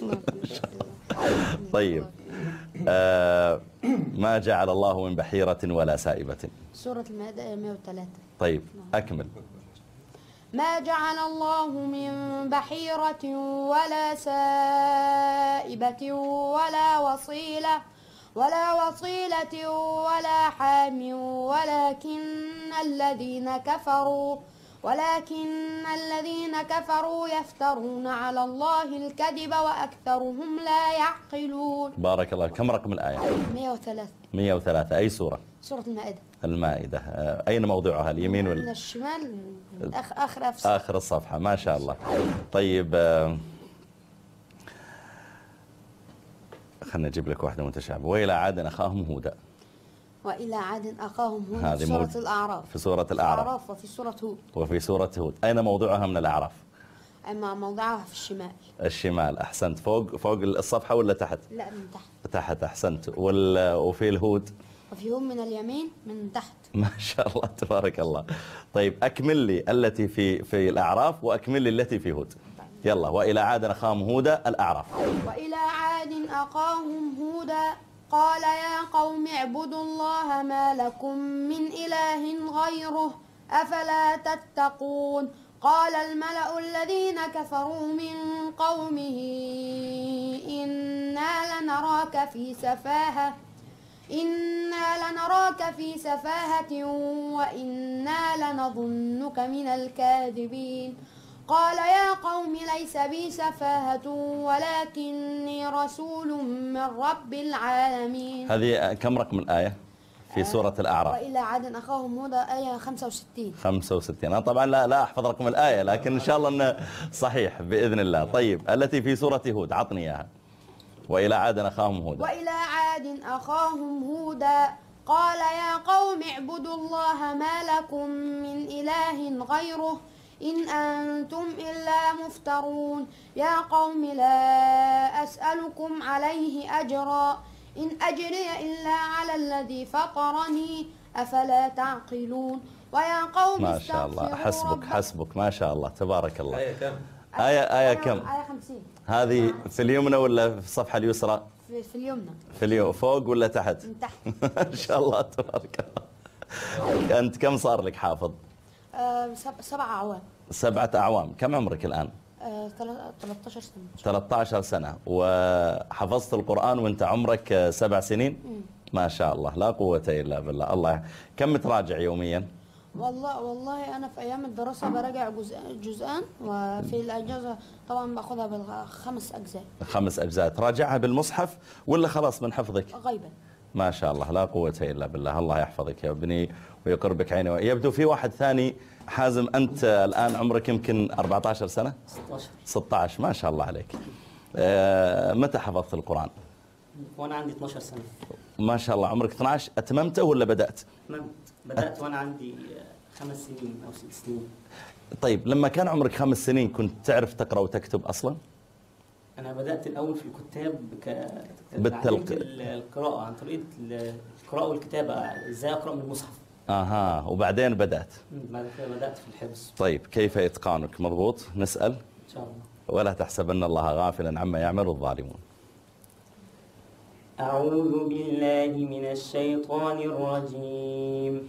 طيب. آه ما جعل الله من بحيرة ولا سائبة؟ سورة المائدة 103 طيب أكمل. ما جعل الله من بحيرة ولا سائبة ولا وصيلة ولا وصيلة ولا حام ولكن الذين كفروا ولكن الذين كفروا يفترون على الله الكذب وأكثرهم لا يعقلون. بارك الله كم رقم الآية؟ 103 103 أي سورة؟ سورة المائدة. المائدة. أين موضعها؟ اليمين من ولا الشمال أخ آخر أفس آخر الصفحة. ما شاء الله. طيب آه، خلنا نجيب لك واحدة متشابهة وإلى عاد أخاهم هودا. وإلى عاد أخاهم هود هذه في سورة الأعراف. في سورة الأعراف. الأعراف وفي سورة هود. وفي سورة هود. أين موضوعها من الأعراف؟ أما موضعها في الشمال. الشمال. أحسنت. فوق فوق الصفحة ولا تحت؟ لا من تحت. تحت. أحسنت. وال... وفي الهود؟ وفي هود من اليمين من تحت. ما شاء الله تبارك الله. طيب أكمل لي التي في في الأعراف وأكمل لي التي في هود. يلا وإلى عاد أخاهم هودا الأعراف. وإلى عاد أخاهم هودا قال يا قوم اعبدوا الله ما لكم من إله غيره أفلا تتقون؟ قال الملأ الذين كفروا من قومه إنا لنراك في سفاهة. إنا لنراك في سفاهة وإنا لنظنك من الكاذبين قال يا قوم ليس بي سفاهة ولكني رسول من رب العالمين هذه كم رقم الآية في سورة الأعراف؟ وإلى عاد أخاهم هودا آية 65 65 أنا طبعا لا, لا أحفظ رقم الآية لكن إن شاء الله أنه صحيح بإذن الله. طيب التي في سورة هود عطني إياها. وإلى عاد أخاهم هودا. وإلى عاد أخاهم هودا. قال يا قوم اعبدوا الله ما لكم من إله غيره إن أنتم إلا مفترون. يا قوم لا أسألكم عليه أجرا. إن أجري إلا على الذي فطرني. أفلا تعقلون؟ ويا قوم ما شاء الله. حسبك. حسبك. ما شاء الله. تبارك الله. آية كم؟ آية آية كم؟ آية 50 هذه في اليمنى ولا في الصفحة اليسرى؟ في, في اليمنى. في اليو فوق ولا تحت؟ من تحت. ما شاء الله تبارك الله. أنت كم صار لك حافظ؟ آه سب- سبع أعوام. سبعة أعوام. كم عمرك الآن؟ آه تل- 13 سنة. 13 سنة. وحفظت القرآن وأنت عمرك آه، سبع سنين. ما شاء الله. لا قوة إلا بالله. الله كم تراجع يوميا؟ والله والله أنا في أيام الدراسة براجع جزء جزءان وفي الأجازة طبعا باخدها بالخمس أجزاء. خمس أجزاء. تراجعها بالمصحف ولا خلاص من حفظك؟ غيبا. ما شاء الله لا قوة إلا بالله. الله يحفظك يا ابني ويقربك عينه يبدو في واحد ثاني. حازم أنت الآن عمرك يمكن 14 سنة؟ 16 16 ما شاء الله عليك. آه، متى حفظت القرآن؟ وأنا عندي 12 سنة. ما شاء الله. عمرك 12 أتممته ولا بدأت؟ تمام بدأت وأنا عندي خمس سنين أو ست سنين. طيب لما كان عمرك خمس سنين كنت تعرف تقرأ وتكتب أصلا؟ أنا بدأت الأول في الكتاب ك بالتلق- القراءة عن طريق ال- القراءة والكتابة إزاي أقرأ من المصحف. أها وبعدين بدأت؟ مم، بعد كده بدأت في الحفظ. طيب كيف إتقانك؟ مضبوط؟ نسأل. إن شاء الله. ولا تحسبن الله غافلا عما يعمل الظالمون. أعوذ بالله من الشيطان الرجيم.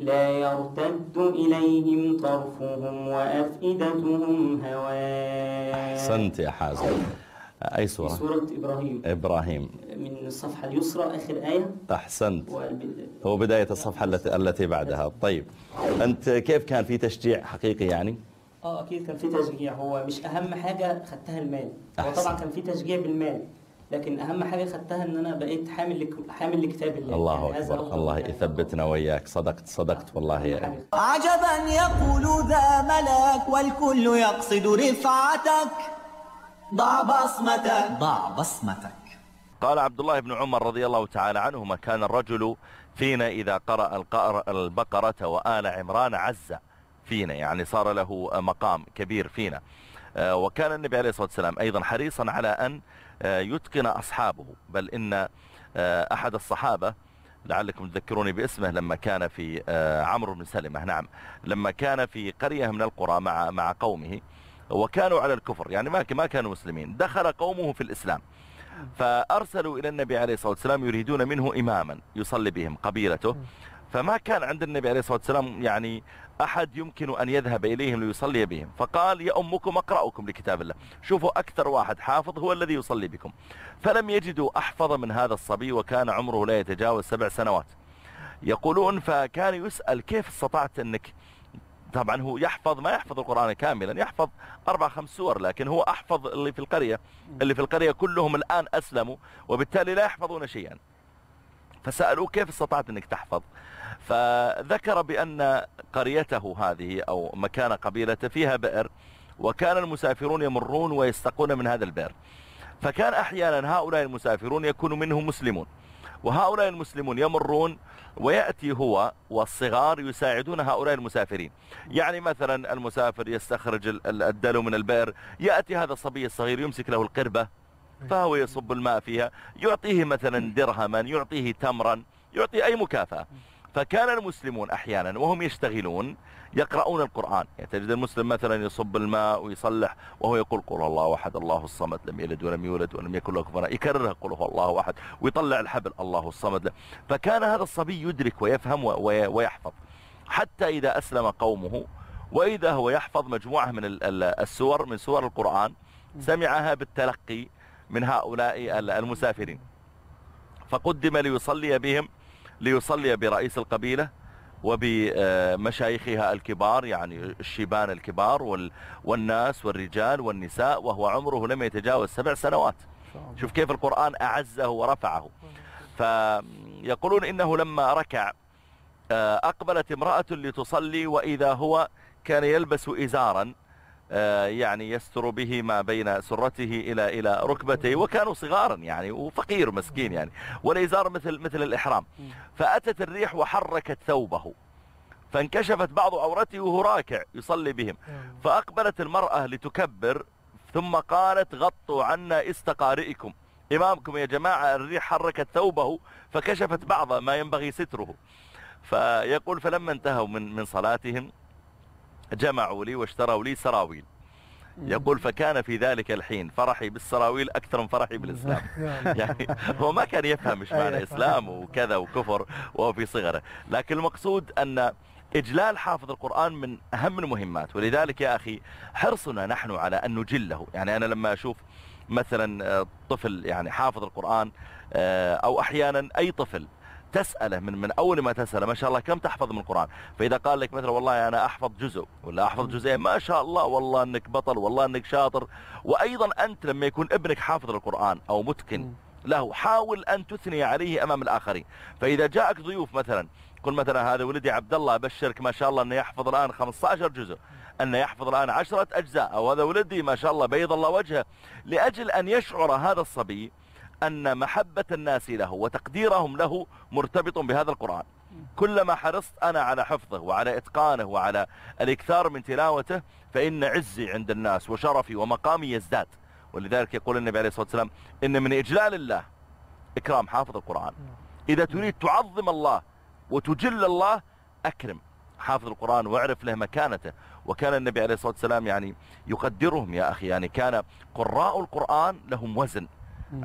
لا يرتد إليهم طرفهم وأفئدتهم هواء. أحسنت يا حازم. أي سورة؟ سورة إبراهيم. إبراهيم. من الصفحة اليسرى آخر آية. أحسنت. هو بداية الصفحة التي التي بعدها. طيب. أنت كيف كان في تشجيع حقيقي يعني؟ آه أكيد كان في تشجيع. هو مش أهم حاجة خدتها المال. هو أحسن. طبعا كان في تشجيع بالمال. لكن أهم حاجة خدتها إن أنا بقيت حامل لك... حامل لكتاب الله. الله يعني هذا أكبر. أفضل الله. يثبتنا وإياك. صدقت صدقت والله يا عجبا يقول ذا ملاك والكل يقصد رفعتك. ضع بصمتك. ضع بصمتك. قال عبد الله بن عمر رضي الله تعالى عنهما كان الرجل فينا إذا قرأ القار- البقرة وآل عمران عز فينا. يعني صار له مقام كبير فينا. آه، وكان النبي عليه الصلاة والسلام أيضا حريصا على أن يتقن أصحابه. بل إن آه، أحد الصحابة لعلكم تذكروني باسمه لما كان في آه، عمرو بن سلمة. نعم. لما كان في قرية من القرى مع مع قومه وكانوا على الكفر يعني ما ما كانوا مسلمين دخل قومه في الإسلام. فأرسلوا إلى النبي عليه الصلاة والسلام يريدون منه إماما يصلي بهم قبيلته. فما كان عند النبي عليه الصلاة والسلام يعني أحد يمكن أن يذهب إليهم ليصلي بهم. فقال يا أمكم أقرأكم لكتاب الله. شوفوا أكثر واحد حافظ هو الذي يصلي بكم. فلم يجدوا أحفظ من هذا الصبي وكان عمره لا يتجاوز سبع سنوات. يقولون فكان يسأل كيف استطعت أنك طبعا هو يحفظ ما يحفظ القرآن كاملا يحفظ أربع خمس سور لكن هو أحفظ اللي في القرية. اللي في القرية كلهم الآن أسلموا وبالتالي لا يحفظون شيئا. فسألوه كيف استطعت أنك تحفظ؟ فذكر بأن قريته هذه أو مكان قبيلته فيها بئر وكان المسافرون يمرون ويستقون من هذا البئر. فكان أحيانا هؤلاء المسافرون يكون منهم مسلمون. وهؤلاء المسلمون يمرون ويأتي هو والصغار يساعدون هؤلاء المسافرين. يعني مثلا المسافر يستخرج ال- ال- الدلو من البئر يأتي هذا الصبي الصغير يمسك له القربة فهو يصب الماء فيها يعطيه مثلا درهما يعطيه تمرا يعطي أي مكافأة. فكان المسلمون أحيانا وهم يشتغلون يقرؤون القرآن. يعني تجد المسلم مثلا يصب الماء ويصلح وهو يقول قل الله أحد الله الصمد لم يلد ولم يولد ولم يكن له كفوا. يكررها قل هو الله أحد ويطلع الحبل الله الصمد فكان هذا الصبي يدرك ويفهم ويحفظ. حتى إذا أسلم قومه وإذا هو يحفظ مجموعة من ال- ال- السور من سور القرآن سمعها بالتلقي من هؤلاء ال- المسافرين. فقدم ليصلي بهم ليصلي برئيس القبيلة وبمشايخها الكبار يعني الشيبان الكبار وال- والناس والرجال والنساء وهو عمره لم يتجاوز سبع سنوات. شوف كيف القرآن أعزه ورفعه. فيقولون إنه لما ركع آه، أقبلت امرأة لتصلي وإذا هو كان يلبس إزارا يعني يستر به ما بين سرته إلى إلى ركبته وكانوا صغارا يعني وفقير مسكين يعني والإزار مثل مثل الإحرام. فأتت الريح وحركت ثوبه فانكشفت بعض عورته وهو راكع يصلي بهم. فأقبلت المرأة لتكبر ثم قالت غطوا عنا استقارئكم. إمامكم يا جماعة الريح حركت ثوبه فكشفت بعض ما ينبغي ستره. فيقول فلما انتهوا من من صلاتهم جمعوا لي واشتروا لي سراويل. يقول فكان في ذلك الحين فرحي بالسراويل أكثر من فرحي بالإسلام. يعني. هو ما كان يفهم إيش معنى إسلام وكذا وكفر وهو في صغره. لكن المقصود أن إجلال حافظ القرآن من أهم المهمات. ولذلك يا أخي حرصنا نحن على أن نجله. يعني أنا لما أشوف مثلا آه، طفل يعني حافظ القرآن آه، أو أحيانا أي طفل تسأله من من أول ما تسأله ما شاء الله كم تحفظ من القرآن؟ فإذا قال لك مثلا والله أنا أحفظ جزء ولا أحفظ جزئين ما شاء الله والله أنك بطل والله أنك شاطر. وأيضا أنت لما يكون ابنك حافظ القرآن أو متقن له حاول أن تثني عليه أمام الآخرين. فإذا جاءك ضيوف مثلا قل مثلا هذا ولدي عبد الله أبشرك ما شاء الله أنه يحفظ الآن 15 جزء أنه يحفظ الآن عشرة أجزاء أو هذا ولدي ما شاء الله بيض الله وجهه لأجل أن يشعر هذا الصبي أن محبة الناس له وتقديرهم له مرتبط بهذا القرآن. كلما حرصت أنا على حفظه وعلى إتقانه وعلى الإكثار من تلاوته فإن عزي عند الناس وشرفي ومقامي يزداد. ولذلك يقول النبي عليه الصلاة والسلام إن من إجلال الله إكرام حافظ القرآن. إذا تريد تعظم الله وتجل الله أكرم حافظ القرآن واعرف له مكانته. وكان النبي عليه الصلاة والسلام يعني يقدرهم يا أخي يعني كان قراء القرآن لهم وزن.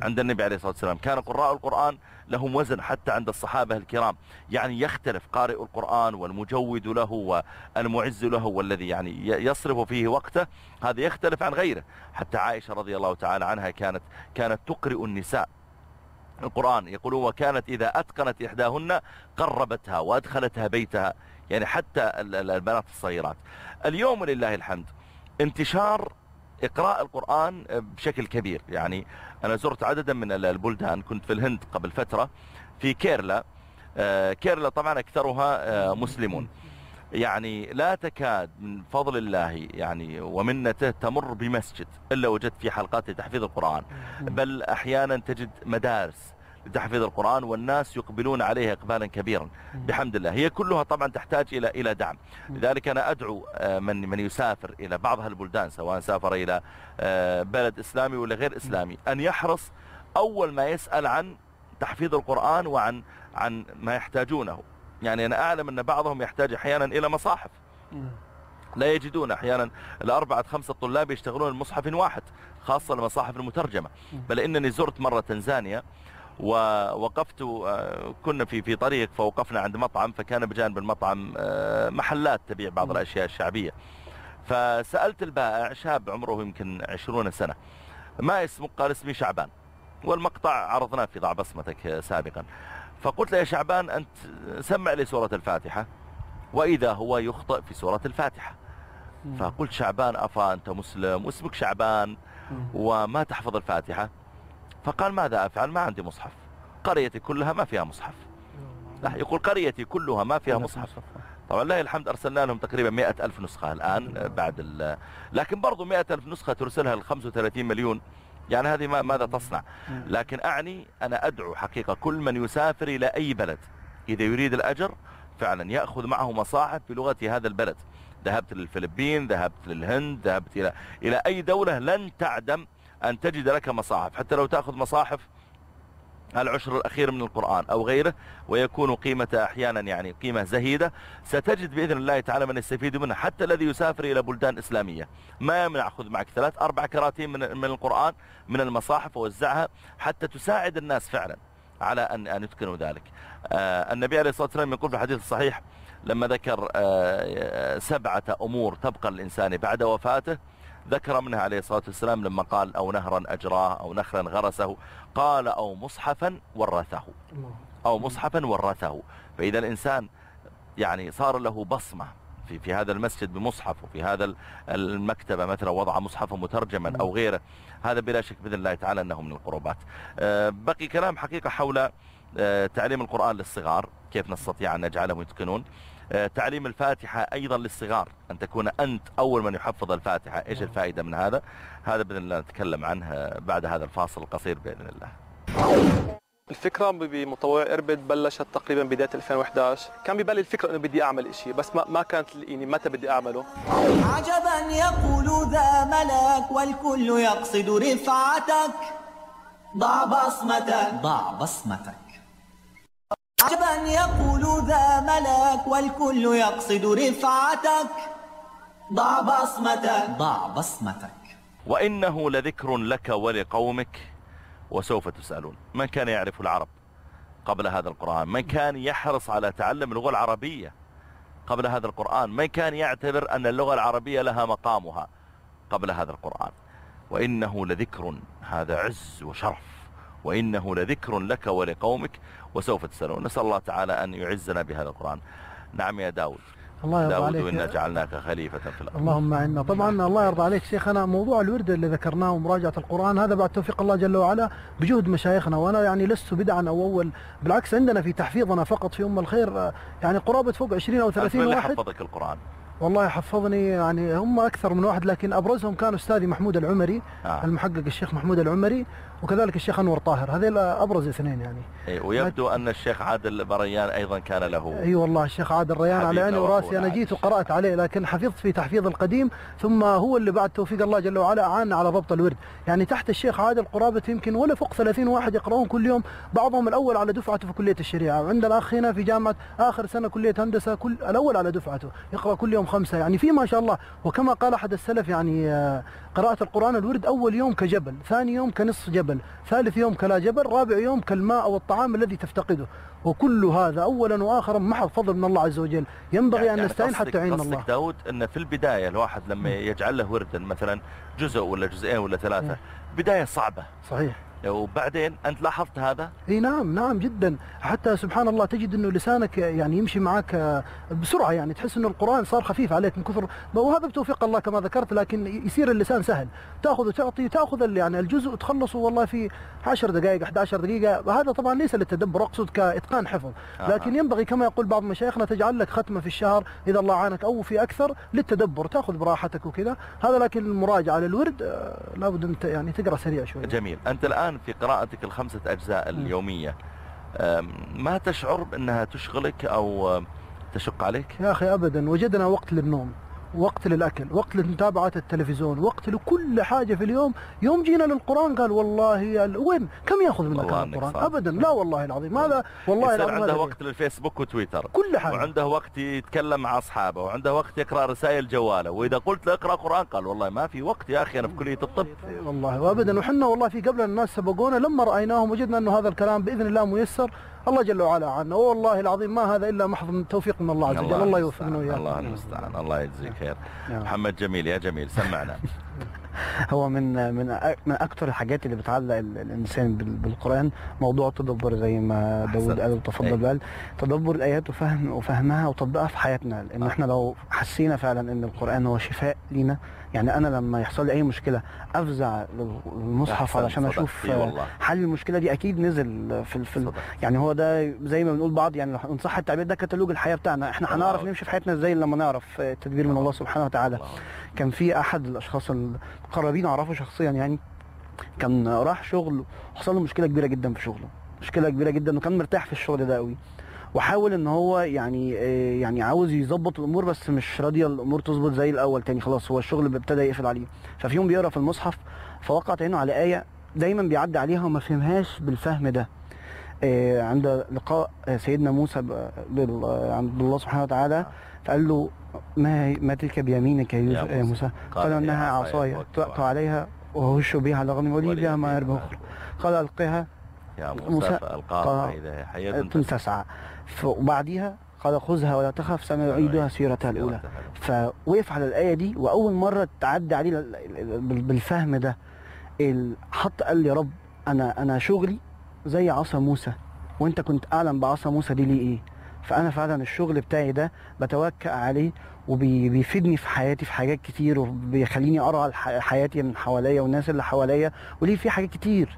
عند النبي عليه الصلاة والسلام. كان قراء القرآن لهم وزن حتى عند الصحابة الكرام. يعني يختلف قارئ القرآن والمجود له والمعز له والذي يعني يصرف فيه وقته. هذا يختلف عن غيره. حتى عائشة رضي الله تعالى عنها كانت كانت تقرئ النساء القرآن. يقولون وكانت إذا أتقنت إحداهن قربتها وأدخلتها بيتها. يعني حتى ال- ال- البنات الصغيرات. اليوم ولله الحمد انتشار إقراء القرآن بشكل كبير. يعني أنا زرت عددا من ال- البلدان كنت في الهند قبل فترة في كيرلا. آه، كيرلا طبعا أكثرها آه، مسلمون. يعني لا تكاد من فضل الله يعني ومنته تمر بمسجد إلا وجدت في حلقات لتحفيظ القرآن. بل أحيانا تجد مدارس لتحفيظ القرآن والناس يقبلون عليها إقبالا كبيرا. بحمد الله. هي كلها طبعا تحتاج إلى إلى دعم. لذلك أنا أدعو آه، من من يسافر إلى بعض هالبلدان سواء سافر إلى آه، بلد إسلامي ولا غير إسلامي أن يحرص أول ما يسأل عن تحفيظ القرآن وعن عن ما يحتاجونه. يعني أنا أعلم أن بعضهم يحتاج أحيانا إلى مصاحف. لا يجدون أحيانا الأربعة خمسة طلاب يشتغلون المصحف واحد خاصة المصاحف المترجمة. بل إنني زرت مرة تنزانيا ووقفت آه، كنا في في طريق فوقفنا عند مطعم فكان بجانب المطعم آه، محلات تبيع بعض الأشياء الشعبية. فسألت البائع شاب عمره يمكن عشرون سنة ما اسمك؟ قال اسمي شعبان. والمقطع عرضناه في ضع بصمتك آه، سابقا. فقلت له يا شعبان أنت سمع لي سورة الفاتحة. وإذا هو يخطئ في سورة الفاتحة. فقلت شعبان أفا أنت مسلم؟ واسمك شعبان؟ وما تحفظ الفاتحة؟ فقال ماذا أفعل؟ ما عندي مصحف. قريتي كلها ما فيها مصحف. لا يقول قريتي كلها ما فيها مصحف. طبعا لله الحمد أرسلنا لهم تقريبا مئة ألف نسخة الآن بعد ال لكن برضو مئة ألف نسخة ترسلها ل 35 مليون. يعني هذه ما ماذا تصنع؟ لكن أعني أنا أدعو حقيقة كل من يسافر إلى أي بلد. إذا يريد الأجر فعلا يأخذ معه مصاحف بلغة هذا البلد. ذهبت للفلبين ذهبت للهند ذهبت إلى إلى أي دولة لن تعدم أن تجد لك مصاحف. حتى لو تأخذ مصاحف العشر الأخير من القرآن أو غيره ويكون قيمة أحيانا يعني قيمة زهيدة ستجد بإذن الله تعالى من يستفيد منها حتى الذي يسافر إلى بلدان إسلامية. ما يمنع خذ معك ثلاث أربع كراتين من, من القرآن من المصاحف ووزعها حتى تساعد الناس فعلا على أن, أن يتقنوا ذلك. آه النبي عليه الصلاة والسلام يقول في الحديث الصحيح لما ذكر آه سبعة أمور تبقى الإنسان بعد وفاته ذكر منها عليه الصلاة والسلام لما قال أو نهرا أجراه أو نخلا غرسه قال أو مصحفا ورثه. أو مصحفا ورثه. فإذا الإنسان يعني صار له بصمة في في هذا المسجد بمصحف وفي هذا ال- المكتبة مثلا وضع مصحفا مترجما أو غيره هذا بلا شك بإذن الله تعالى أنه من القربات. آه، بقي كلام حقيقة حول آه، تعليم القرآن للصغار كيف نستطيع أن نجعلهم يتقنون. تعليم الفاتحة أيضا للصغار أن تكون أنت أول من يحفظ الفاتحة. إيش الفائدة من هذا؟ هذا بإذن الله نتكلم عنه بعد هذا الفاصل القصير بإذن الله. الفكرة بمطوع إربد بلشت تقريبا بداية 2011 كان ببالي الفكرة إنه بدي أعمل إشي بس ما, ما كانت تلاقيني متى بدي أعمله. عجبا يقول ذا ملك والكل يقصد رفعتك. ضع بصمتك. ضع بصمتك. عجبا يقول ذا ملك والكل يقصد رفعتك. ضع بصمتك. ضع بصمتك. وإنه لذكر لك ولقومك. وسوف تسألون من كان يعرف العرب قبل هذا القرآن؟ من كان يحرص على تعلم اللغة العربية قبل هذا القرآن؟ من كان يعتبر أن اللغة العربية لها مقامها قبل هذا القرآن؟ وإنه لذكر هذا عز وشرف. وإنه لذكر لك ولقومك وسوف تسألون. نسأل الله تعالى أن يعزنا بهذا القرآن. نعم يا داود. الله يرضى داود عليك إنا جعلناك خليفة في الأرض. اللهم عنا طبعا الله يرضى عليك شيخنا موضوع الورد اللي ذكرناه ومراجعة القرآن هذا بعد توفيق الله جل وعلا بجهد مشايخنا. وأنا يعني لست بدعا أو أول. بالعكس عندنا في تحفيظنا فقط في أم الخير يعني قرابة فوق 20 أو أنت 30 من اللي واحد. حفظك القرآن. والله حفظني يعني هم أكثر من واحد لكن أبرزهم كان أستاذي محمود العمري آه. المحقق الشيخ محمود العمري. وكذلك الشيخ أنور طاهر. هذيل أبرز اثنين يعني. إيه، ويبدو أن الشيخ عادل بريان أيضا كان له أي والله الشيخ عادل ريان على عيني وراسي. أنا جيت وقرأت عليه لكن حفظت في تحفيظ القديم ثم هو اللي بعد توفيق الله جل وعلا أعان على ضبط الورد. يعني تحت الشيخ عادل قرابة يمكن ولا فوق 30 واحد يقرؤون كل يوم بعضهم الأول على دفعته في كلية الشريعة. وعندنا اخ هنا في جامعة آخر سنة كلية هندسة كل الأول على دفعته يقرأ كل يوم خمسة. يعني في ما شاء الله وكما قال أحد السلف يعني آه، قراءة القرآن الورد أول يوم كجبل ثاني يوم كنصف جبل. ثالث يوم كلا جبل رابع يوم كالماء أو الطعام الذي تفتقده. وكل هذا اولا واخرا محض فضل من الله عز وجل. ينبغي أن نستعين قصدك- حتى يعين الله. داود أن في البداية الواحد لما يجعل له وردا مثلا جزء ولا جزئين ولا ثلاثة بداية صعبة. صحيح. وبعدين أنت لاحظت هذا؟ إي نعم نعم جدا. حتى سبحان الله تجد إنه لسانك يعني يمشي معك بسرعة يعني تحس إنه القرآن صار خفيف عليك من كثر وهذا بتوفيق الله كما ذكرت لكن يصير اللسان سهل. تأخذ وتعطي تأخذ يعني الجزء تخلصه والله في 10 دقائق 11 دقيقة. هذا طبعا ليس للتدبر أقصد كإتقان حفظ. لكن ينبغي كما يقول بعض مشايخنا تجعل لك ختمة في الشهر إذا الله عانك أو في أكثر للتدبر. تأخذ براحتك وكذا. هذا لكن المراجعه للورد آه، لابد انت يعني تقرأ سريع شوي. جميل. أنت الآن في قراءتك الخمسة أجزاء اليومية ما تشعر بأنها تشغلك أو تشق عليك؟ يا أخي أبدا وجدنا وقت للنوم. وقت للأكل وقت لمتابعة التلفزيون وقت لكل حاجة في اليوم. يوم جينا للقرآن قال والله ال- وين؟ كم يأخذ منك القرآن؟ صادق. أبدا لا والله العظيم. هذا والله العظيم عنده وقت للفيسبوك وتويتر. كل حاجة. وعنده وقت يتكلم مع أصحابه وعنده وقت يقرأ رسائل جواله. وإذا قلت له اقرأ قرآن قال والله ما في وقت يا أخي أنا في كلية الطب. والله وابدا. وحنا والله في قبل الناس سبقونا لما رأيناهم وجدنا أنه هذا الكلام بإذن الله ميسر. الله جل وعلا عنا. والله العظيم ما هذا إلا محض من توفيق من الله عز وجل. الله يوفقنا وياك. الله المستعان. الله يجزيك خير. نعم. محمد جميل. يا جميل سمعنا. هو من من من أكثر الحاجات اللي بتعلق ال- الإنسان بال- بالقرآن موضوع التدبر زي ما داود قال وتفضل قال تدبر الآيات وفهم وفهمها وتطبيقها في حياتنا لأن إحنا لو حسينا فعلا إن القرآن هو شفاء لينا يعني أنا لما يحصل لي أي مشكلة أفزع للمصحف علشان أشوف إي والله. حل المشكلة دي أكيد نزل في في يعني هو ده زي ما بنقول بعض يعني إن صح التعبير ده كتالوج الحياة بتاعنا إحنا هنعرف نمشي في حياتنا إزاي لما نعرف التدبير من الله. سبحانه وتعالى. كان في أحد الأشخاص القريبين أعرفه شخصيا يعني كان راح شغل وحصل له مشكلة كبيرة جدا في شغله مشكلة كبيرة جدا وكان مرتاح في الشغل ده قوي. وحاول إن هو يعني آه، يعني عاوز يظبط الأمور بس مش راضية الأمور تظبط زي الأول تاني خلاص هو الشغل ابتدى يقفل عليه. ففي يوم بيقرأ في المصحف فوقعت عينه على آية دايما بيعدي عليها وما فهمهاش بالفهم ده. آه، عند لقاء آه، سيدنا موسى عند الله سبحانه وتعالى فقال له ما ما تلك بيمينك يا يوسف- يا موسى. قال أنها عصاي توقع عليها وهش بها على غنم ولي بها ما أخرى قال القها يا موسى فألقاها فإذا هي حية تسعى وبعديها قال خذها ولا تخف سنعيدها سيرتها الأولى. فوقف على الآية دي وأول مرة تعدي عليه بالفهم ده. حط قال لي رب أنا أنا شغلي زي عصا موسى. وأنت كنت أعلم بعصا موسى دي ليه إيه؟ فأنا فعلا الشغل بتاعي ده بتوكل عليه وبيفيدني في حياتي في حاجات كتير وبيخليني أرى حياتي من حواليا والناس اللي حواليا وليه في حاجات كتير.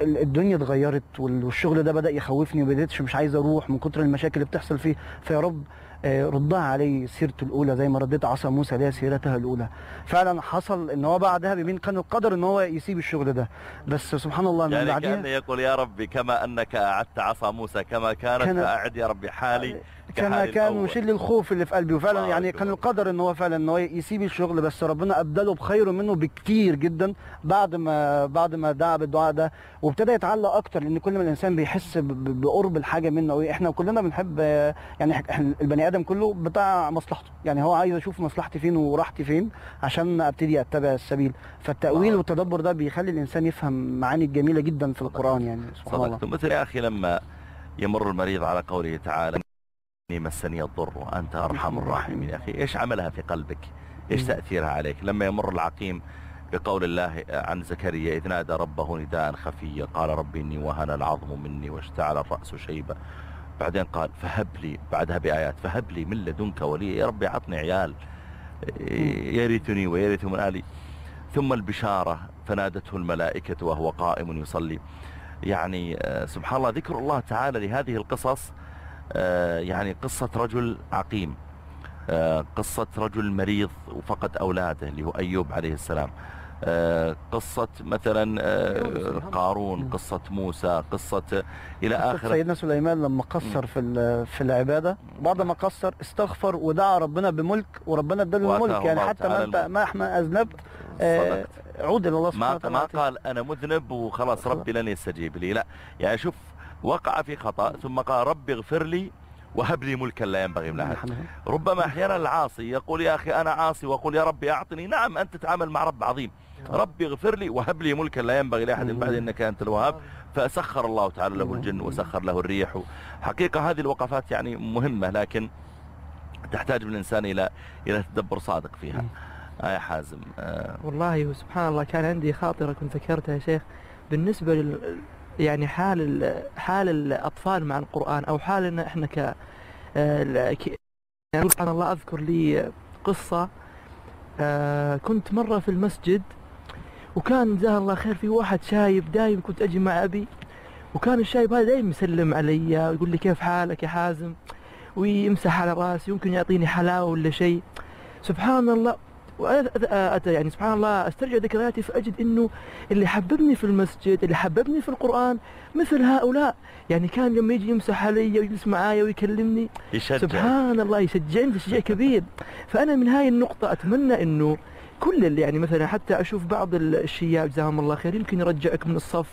والدنيا اتغيرت وال- والشغل ده بدأ يخوفني وبدأتش مش عايز أروح من كتر المشاكل اللي بتحصل فيه. فيا رب ردها علي سيرته الأولى زي ما رديت عصا موسى ليها سيرتها الأولى. فعلا حصل إن هو بعدها بيمين كان القدر إن هو يسيب الشغل ده. بس سبحان الله من يعني بعديها كأنه يقول يا ربي كما أنك أعدت عصا موسى كما كانت كان- فأعد يا ربي حالي. كان الأول. مشيل الخوف اللي في قلبي. وفعلا الله يعني كان القدر إن هو فعلا إن هو يسيب الشغل بس ربنا أبدله بخير منه بكتير جدا بعد ما بعد ما دعا بالدعاء ده. وابتدى يتعلق أكتر لأن كل ما الإنسان بيحس بقرب الحاجة منه إحنا كلنا بنحب آه، يعني البني آدم كله بتاع مصلحته. يعني هو عايز أشوف مصلحتي فين وراحتي فين عشان أبتدي أتبع السبيل. فالتأويل والتدبر ده بيخلي الإنسان يفهم معاني جميلة جدا في القرآن يعني. سبحان الله. مثل يا أخي لما يمر المريض على قوله تعالى مسني الضر وأنت أرحم الراحمين. يا أخي إيش عملها في قلبك؟ إيش. تأثيرها عليك؟ لما يمر العقيم بقول الله عن زكريا إذ نادى ربه نداء خفيا قال ربي إني وهن العظم مني واشتعل الرأس شيبة. بعدين قال فهب لي. بعدها بآيات فهب لي من لدنك ولي. يا ربي عطني عيال يرثني ويرث من آلي. ثم البشارة فنادته الملائكة وهو قائم يصلي. يعني آه، سبحان الله ذكر الله تعالى لهذه القصص آه، يعني قصة رجل عقيم آه، قصة رجل مريض وفقد أولاده اللي هو أيوب عليه السلام آه، قصة مثلا آه، قارون قصة موسى قصة إلى آخر سيدنا سليمان لما قصر في في العبادة بعد ما قصر استغفر ودعا ربنا بملك وربنا اداله الملك يعني حتى ما انت مهما أذنبت آه، عود إلى الله سبحانه وتعالى. ما قال أنا مذنب وخلاص ربي لن يستجيب لي لا. يعني شوف وقع في خطأ ثم قال ربي اغفر لي وهب لي ملكا لا ينبغي من أحد. ربما أحيانا العاصي يقول يا أخي أنا عاصي وأقول يا ربي أعطني. نعم أنت تتعامل مع رب عظيم. ربي اغفر لي وهب لي ملكا لا ينبغي لأحد. من بعد إنك أنت الوهاب فسخر الله تعالى له الجن وسخر له الريح. حقيقة هذه الوقفات يعني مهمة لكن تحتاج من الإنسان إلى إلى تدبر صادق فيها. آه يا حازم آه. والله وسبحان الله كان عندي خاطرة كنت ذكرتها يا شيخ. بالنسبة لل يعني حال ال- حال الأطفال مع القرآن أو حالنا إحنا ك- يعني سبحان الله أذكر لي قصة آه، كنت مرة في المسجد وكان جزاه الله خير في واحد شايب دايم كنت أجي مع أبي وكان الشايب هذا دايم يسلم علي ويقول لي كيف حالك يا حازم؟ ويمسح على رأسي يمكن يعطيني حلاوة ولا شيء. سبحان الله وأنا أت- أت- يعني سبحان الله أسترجع ذكرياتي فأجد إنه اللي حببني في المسجد اللي حببني في القرآن مثل هؤلاء. يعني كان لما يجي يمسح علي ويجلس معايا ويكلمني. يشجع. سبحان الله يشجعني تشجيع كبير. فأنا من هاي النقطة أتمنى إنه كل اللي يعني مثلا حتى أشوف بعض الشياب جزاهم الله خير يمكن يرجعك من الصف.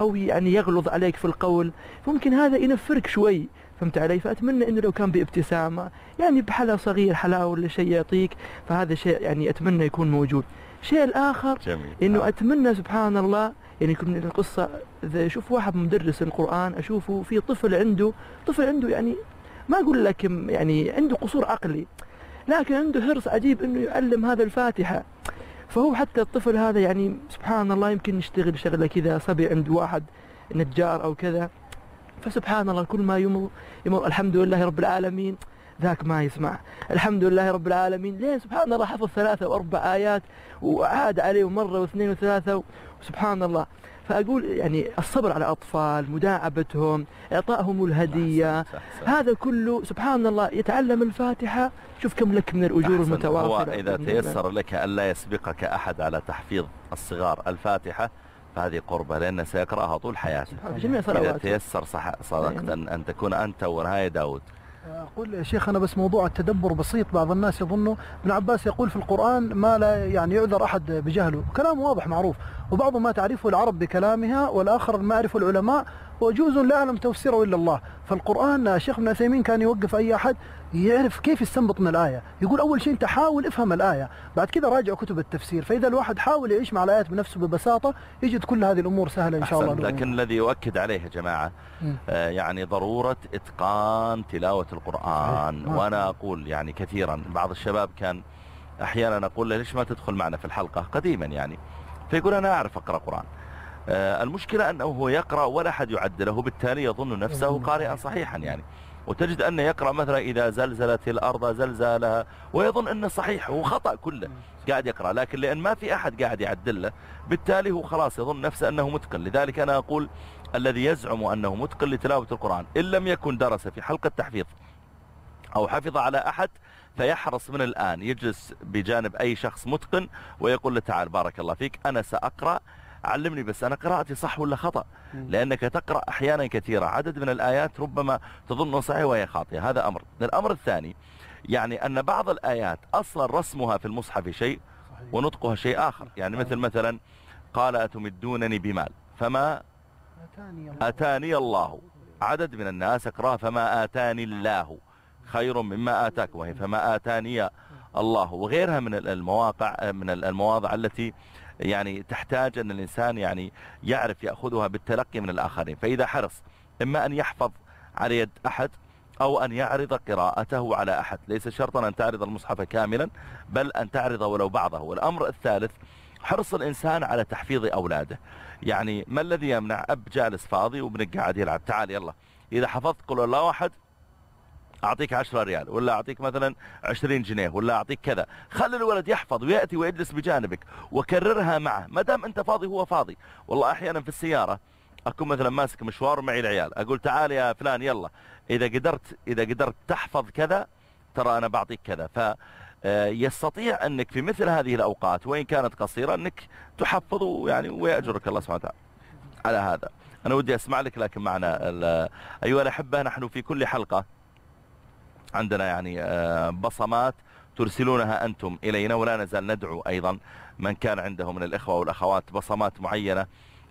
أو يعني يغلظ عليك في القول. ممكن هذا ينفرك شوي. فهمت علي؟ فأتمنى إنه لو كان بابتسامة يعني بحلا صغير حلاوه ولا شيء يعطيك فهذا شيء يعني أتمنى يكون موجود. الشيء الآخر جميل. إنه أتمنى سبحان الله يعني يكون القصة إذا أشوف واحد مدرس القرآن أشوفه في طفل عنده طفل عنده يعني ما أقول لك يعني عنده قصور عقلي لكن عنده حرص عجيب إنه يعلم هذا الفاتحة. فهو حتى الطفل هذا يعني سبحان الله يمكن يشتغل شغلة كذا صبي عند واحد نجار أو كذا فسبحان الله كل ما يمر يمر الحمد لله رب العالمين ذاك ما يسمع. الحمد لله رب العالمين ليه سبحان الله حفظ ثلاثة وأربع آيات وعاد عليه مرة واثنين وثلاثة وسبحان الله فأقول يعني الصبر على الأطفال مداعبتهم إعطائهم الهدية هذا كله سبحان الله يتعلم الفاتحة شوف كم لك من الأجور. هو المتوافرة إذا. تيسر لك أن لا يسبقك أحد على تحفيظ الصغار الفاتحة فهذه قربة لأنه سيقرأها طول حياته جميع إذا صلواته. تيسر صح صدقت أن, أن تكون أنت ونهاية داود أقول يا شيخ أنا بس موضوع التدبر بسيط بعض الناس يظنوا ابن عباس يقول في القرآن ما لا يعني يعذر أحد بجهله. كلام واضح معروف وبعض ما تعرفه العرب بكلامها والآخر ما يعرفه العلماء وجوز لا يعلم تفسيره إلا الله. فالقرآن الشيخ ابن عثيمين كان يوقف أي أحد يعرف كيف يستنبط من الآية. يقول أول شيء أنت حاول افهم الآية. بعد كذا راجع كتب التفسير. فإذا الواحد حاول يعيش مع الآيات بنفسه ببساطة يجد كل هذه الأمور سهلة إن شاء الله. لكن الذي يؤكد عليه يا جماعة. آه، يعني ضرورة إتقان تلاوة القرآن. صحيح. وأنا أقول. يعني كثيرا بعض الشباب كان أحيانا أقول له ليش ما تدخل معنا في الحلقة؟ قديما يعني. فيقول أنا أعرف أقرأ قرآن. آه، المشكلة أنه هو يقرأ ولا أحد يعدله بالتالي يظن نفسه قارئا صحيحا يعني. وتجد أنه يقرأ مثلا إذا زلزلت الأرض زلزالها ويظن أنه صحيح هو خطأ كله قاعد يقرأ لكن لأن ما في أحد قاعد يعدله بالتالي هو خلاص يظن نفسه أنه متقن. لذلك أنا أقول الذي يزعم أنه متقن لتلاوة القرآن إن لم يكن درس في حلقة تحفيظ أو حفظ على أحد فيحرص من الآن يجلس بجانب أي شخص متقن ويقول له تعال بارك الله فيك أنا سأقرأ علمني بس أنا قراءتي صح ولا خطأ؟ لأنك تقرأ أحيانا كثيرة. عدد من الآيات ربما تظن صحيح وهي خاطئة. هذا أمر. الأمر الثاني يعني أن بعض الآيات أصلا رسمها في المصحف شيء ونطقها شيء آخر. يعني مثل مثلا قال أتمدونني بمال. فما أتاني الله. عدد من الناس اقرأ فما آتاني الله. خير مما آتاك. وهي فما آتاني الله. وغيرها من المواقع من المواضع التي يعني تحتاج أن الإنسان يعني يعرف يأخذها بالتلقي من الآخرين. فإذا حرص إما أن يحفظ على يد أحد أو أن يعرض قراءته على أحد. ليس شرطا أن تعرض المصحف كاملا بل أن تعرض ولو بعضه. والأمر الثالث حرص الإنسان على تحفيظ أولاده. يعني ما الذي يمنع؟ أب جالس فاضي وابنك قاعد يلعب. تعال يلا. إذا حفظت قل الله واحد أعطيك عشرة ريال ولا أعطيك مثلا عشرين جنيه ولا أعطيك كذا. خلي الولد يحفظ ويأتي ويجلس بجانبك وكررها معه. ما دام أنت فاضي هو فاضي. والله أحيانا في السيارة أكون مثلا ماسك مشوار معي العيال أقول تعال يا فلان يلا. إذا قدرت إذا قدرت تحفظ كذا ترى أنا بعطيك كذا. ف آه، يستطيع أنك في مثل هذه الأوقات وإن كانت قصيرة أنك تحفظ يعني ويأجرك الله سبحانه وتعالى على هذا. أنا ودي أسمع لك لكن معنا أيها الأحبة نحن في كل حلقة عندنا يعني آه، بصمات ترسلونها أنتم إلينا ولا نزال ندعو أيضا من كان عنده من الإخوة والأخوات بصمات معينة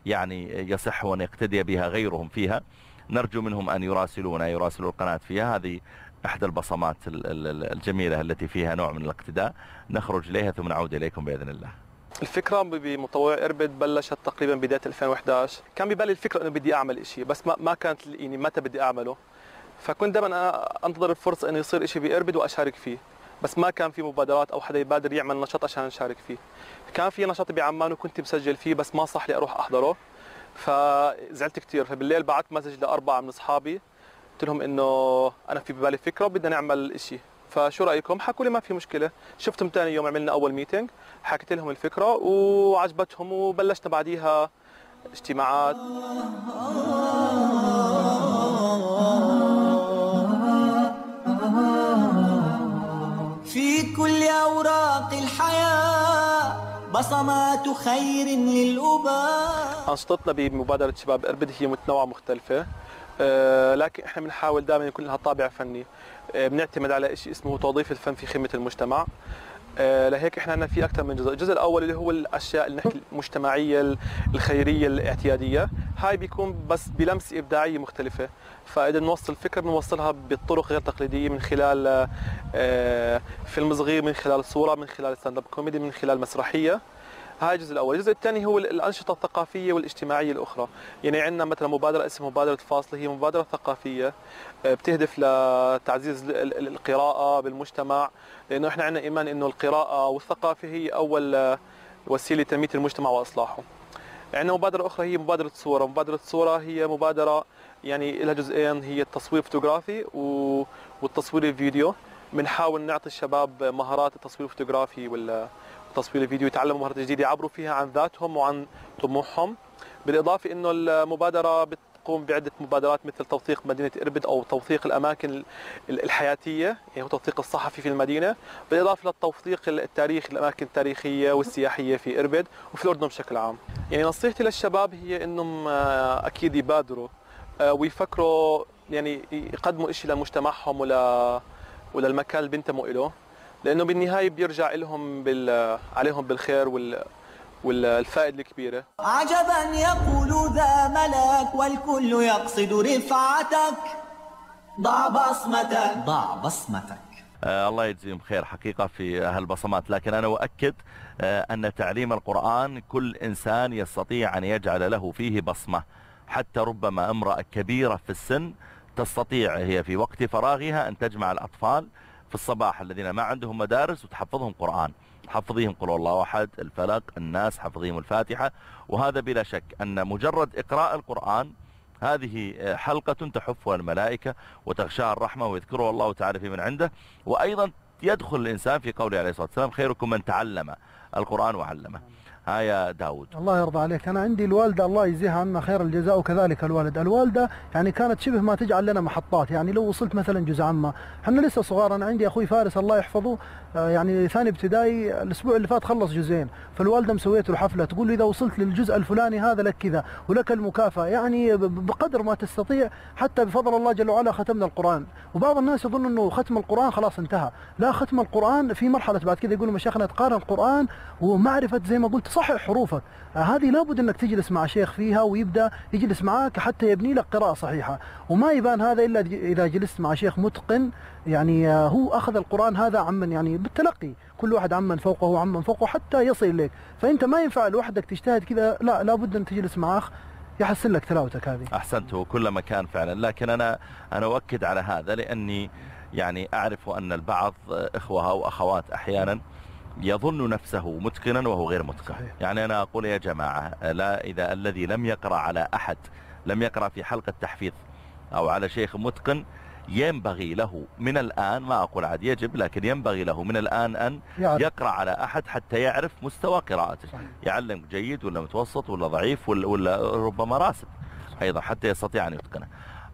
يعني يصح أن يقتدي بها غيرهم فيها. نرجو منهم أن يراسلونا يراسلوا القناة فيها. هذه أحد البصمات الجميلة التي فيها نوع من الاقتداء. نخرج إليها ثم نعود إليكم بإذن الله. الفكرة بمطوع إربد بلشت تقريبا بداية 2011 كان ببالي الفكرة أنه بدي أعمل إشي بس ما, ما كانت يعني متى بدي أعمله. فكنت دائما انتظر الفرصه انه يصير شيء باربد واشارك فيه بس ما كان في مبادرات أو حدا يبادر يعمل نشاط عشان نشارك فيه كان في نشاط بعمان وكنت مسجل فيه بس ما صح لي أروح احضره فزعلت كثير فبالليل بعثت مسج لاربعه من اصحابي قلت لهم انه أنا في ببالي فكره وبدنا نعمل شيء فشو رايكم حكوا لي ما في مشكله شفتهم ثاني يوم عملنا اول ميتنج حكيت لهم الفكرة وعجبتهم وبلشنا بعديها اجتماعات في كل أوراق الحياة بصمات خير للأباء أنشطتنا بمبادرة شباب أربد هي متنوعة مختلفة. أه لكن إحنا بنحاول دائما يكون لها طابع فني. أه بنعتمد على شيء اسمه توظيف الفن في خدمة المجتمع. آه، لهيك إحنا عندنا في أكثر من جزء، الجزء الأول اللي هو الأشياء اللي نحكي المجتمعيه الخيرية الاعتيادية، هاي بيكون بس بلمسه إبداعية مختلفة، فإذا نوصل فكره بنوصلها بالطرق غير تقليدية من خلال آه، فيلم صغير من خلال صورة من خلال stand up comedy من خلال مسرحية. هاي الجزء الأول، الجزء الثاني هو الأنشطة الثقافية والاجتماعية الأخرى، يعني عندنا مثلا مبادرة اسمها مبادرة فاصله هي مبادرة ثقافية آه، بتهدف لتعزيز القراءة بالمجتمع، لأنه إحنا عندنا إيمان إنه القراءة والثقافة هي أول آه، وسيلة تنمية المجتمع وإصلاحه. عندنا مبادرة أخرى هي مبادرة صورة، مبادرة صورة هي مبادرة يعني لها جزئين هي التصوير الفوتوغرافي والتصوير الفيديو. بنحاول نعطي الشباب مهارات التصوير الفوتوغرافي ولا تصوير الفيديو يتعلموا مهارات جديدة يعبروا فيها عن ذاتهم وعن طموحهم. بالإضافة إنه المبادرة بتقوم بعدة مبادرات مثل توثيق مدينة إربد أو توثيق الأماكن الحياتية يعني هو توثيق الصحفي في المدينة بالإضافة للتوثيق التاريخ الأماكن التاريخية والسياحية في إربد وفي الأردن بشكل عام. يعني نصيحتي للشباب هي إنهم آه، أكيد يبادروا آه، ويفكروا يعني يقدموا شيء لمجتمعهم ولا المكان اللي بينتموا له لأنه بالنهاية بيرجع لهم بال... عليهم بالخير وال والفائدة الكبيرة؟ عجبا يقول ذا ملك والكل يقصد رفعتك. ضع بصمتك. ضع بصمتك. آه الله يجزيهم خير حقيقة في هالبصمات لكن أنا أؤكد آه أن تعليم القرآن كل إنسان يستطيع أن يجعل له فيه بصمة. حتى ربما امرأة كبيرة في السن تستطيع هي في وقت فراغها أن تجمع الأطفال في الصباح الذين ما عندهم مدارس وتحفظهم قرآن. حفظيهم قل الله أحد الفلق الناس حفظيهم الفاتحة. وهذا بلا شك أن مجرد إقراء القرآن هذه حلقة تحفها الملائكة وتغشاها الرحمة ويذكره الله تعالى في من عنده. وأيضا يدخل الإنسان في قوله عليه الصلاة والسلام خيركم من تعلم القرآن وعلمه. ها يا داود. الله يرضى عليك. أنا عندي الوالدة الله يجزيها عنا خير الجزاء وكذلك الوالد. الوالدة يعني كانت شبه ما تجعل لنا محطات. يعني لو وصلت مثلا جزء عامة إحنا لسه صغار. أنا عندي أخوي فارس الله يحفظه. آه، يعني ثاني ابتدائي الأسبوع اللي فات خلص جزئين. فالوالدة مسويت له حفلة تقول له إذا وصلت للجزء الفلاني هذا لك كذا ولك المكافأة. يعني بقدر ما تستطيع حتى بفضل الله جل وعلا ختمنا القرآن. وبعض الناس يظن أنه ختم القرآن خلاص انتهى. لا ختم القرآن في مرحلة بعد كذا يقولوا مشايخنا تقارن القرآن ومعرفة زي ما قلت تصحح حروفك. آه، هذه لابد إنك تجلس مع شيخ فيها ويبدأ يجلس معك حتى يبني لك قراءة صحيحة. وما يبان هذا إلا إذا جلست مع شيخ متقن. يعني آه، هو أخذ القرآن هذا عمن. يعني بالتلقي. كل واحد عمن فوقه وعمن فوقه حتى يصل إليك. فأنت ما ينفع لوحدك تجتهد كذا لا لابد أن تجلس مع أخ يحسن لك تلاوتك هذه. أحسنت كل مكان فعلا. لكن أنا أنا أؤكد على هذا لأني يعني أعرف أن البعض إخوة أو أخوات أحيانا يظن نفسه متقنا وهو غير متقن. صحيح. يعني أنا أقول يا جماعة لا إذا الذي لم يقرأ على أحد لم يقرأ في حلقة تحفيظ أو على شيخ متقن ينبغي له من الآن ما أقول عاد يجب لكن ينبغي له من الآن أن يعرف. يقرأ على أحد حتى يعرف مستوى قراءته. صحيح. يعلم جيد ولا متوسط ولا ضعيف ولا, ولا ربما راسب أيضا حتى يستطيع أن يتقنه.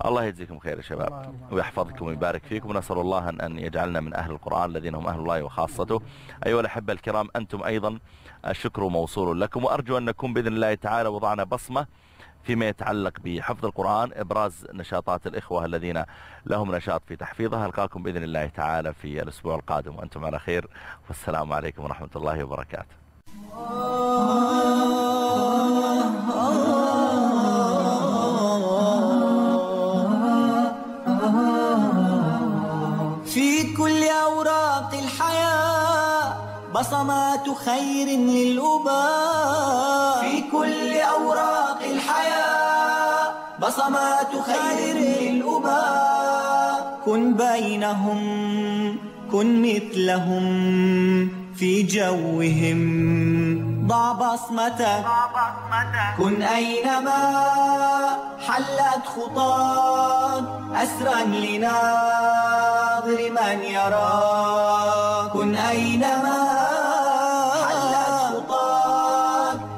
الله يجزيكم خير يا شباب ويحفظكم ويبارك فيكم. ونسأل الله أن يجعلنا من أهل القرآن الذين هم أهل الله وخاصته. أيها الأحبة الكرام أنتم أيضا الشكر موصول لكم وأرجو أن نكون بإذن الله تعالى وضعنا بصمة فيما يتعلق بحفظ القرآن إبراز نشاطات الإخوة الذين لهم نشاط في تحفيظها. ألقاكم بإذن الله تعالى في الأسبوع القادم وأنتم على خير. والسلام عليكم ورحمة الله وبركاته. بصمات خير للأباء في كل أوراق الحياة. بصمات خير للأباء كن بينهم كن مثلهم. في جوهم. ضع بصمتك. كن أينما حلت خطاك. أسرا لناظر من يراك. كن أينما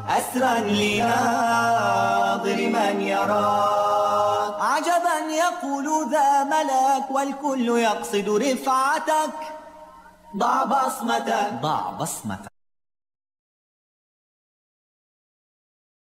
أسرا لناظر من يراك. عجبا يقول ذا ملاك والكل يقصد رفعتك. ضع بصمتك. ضع بصمتك.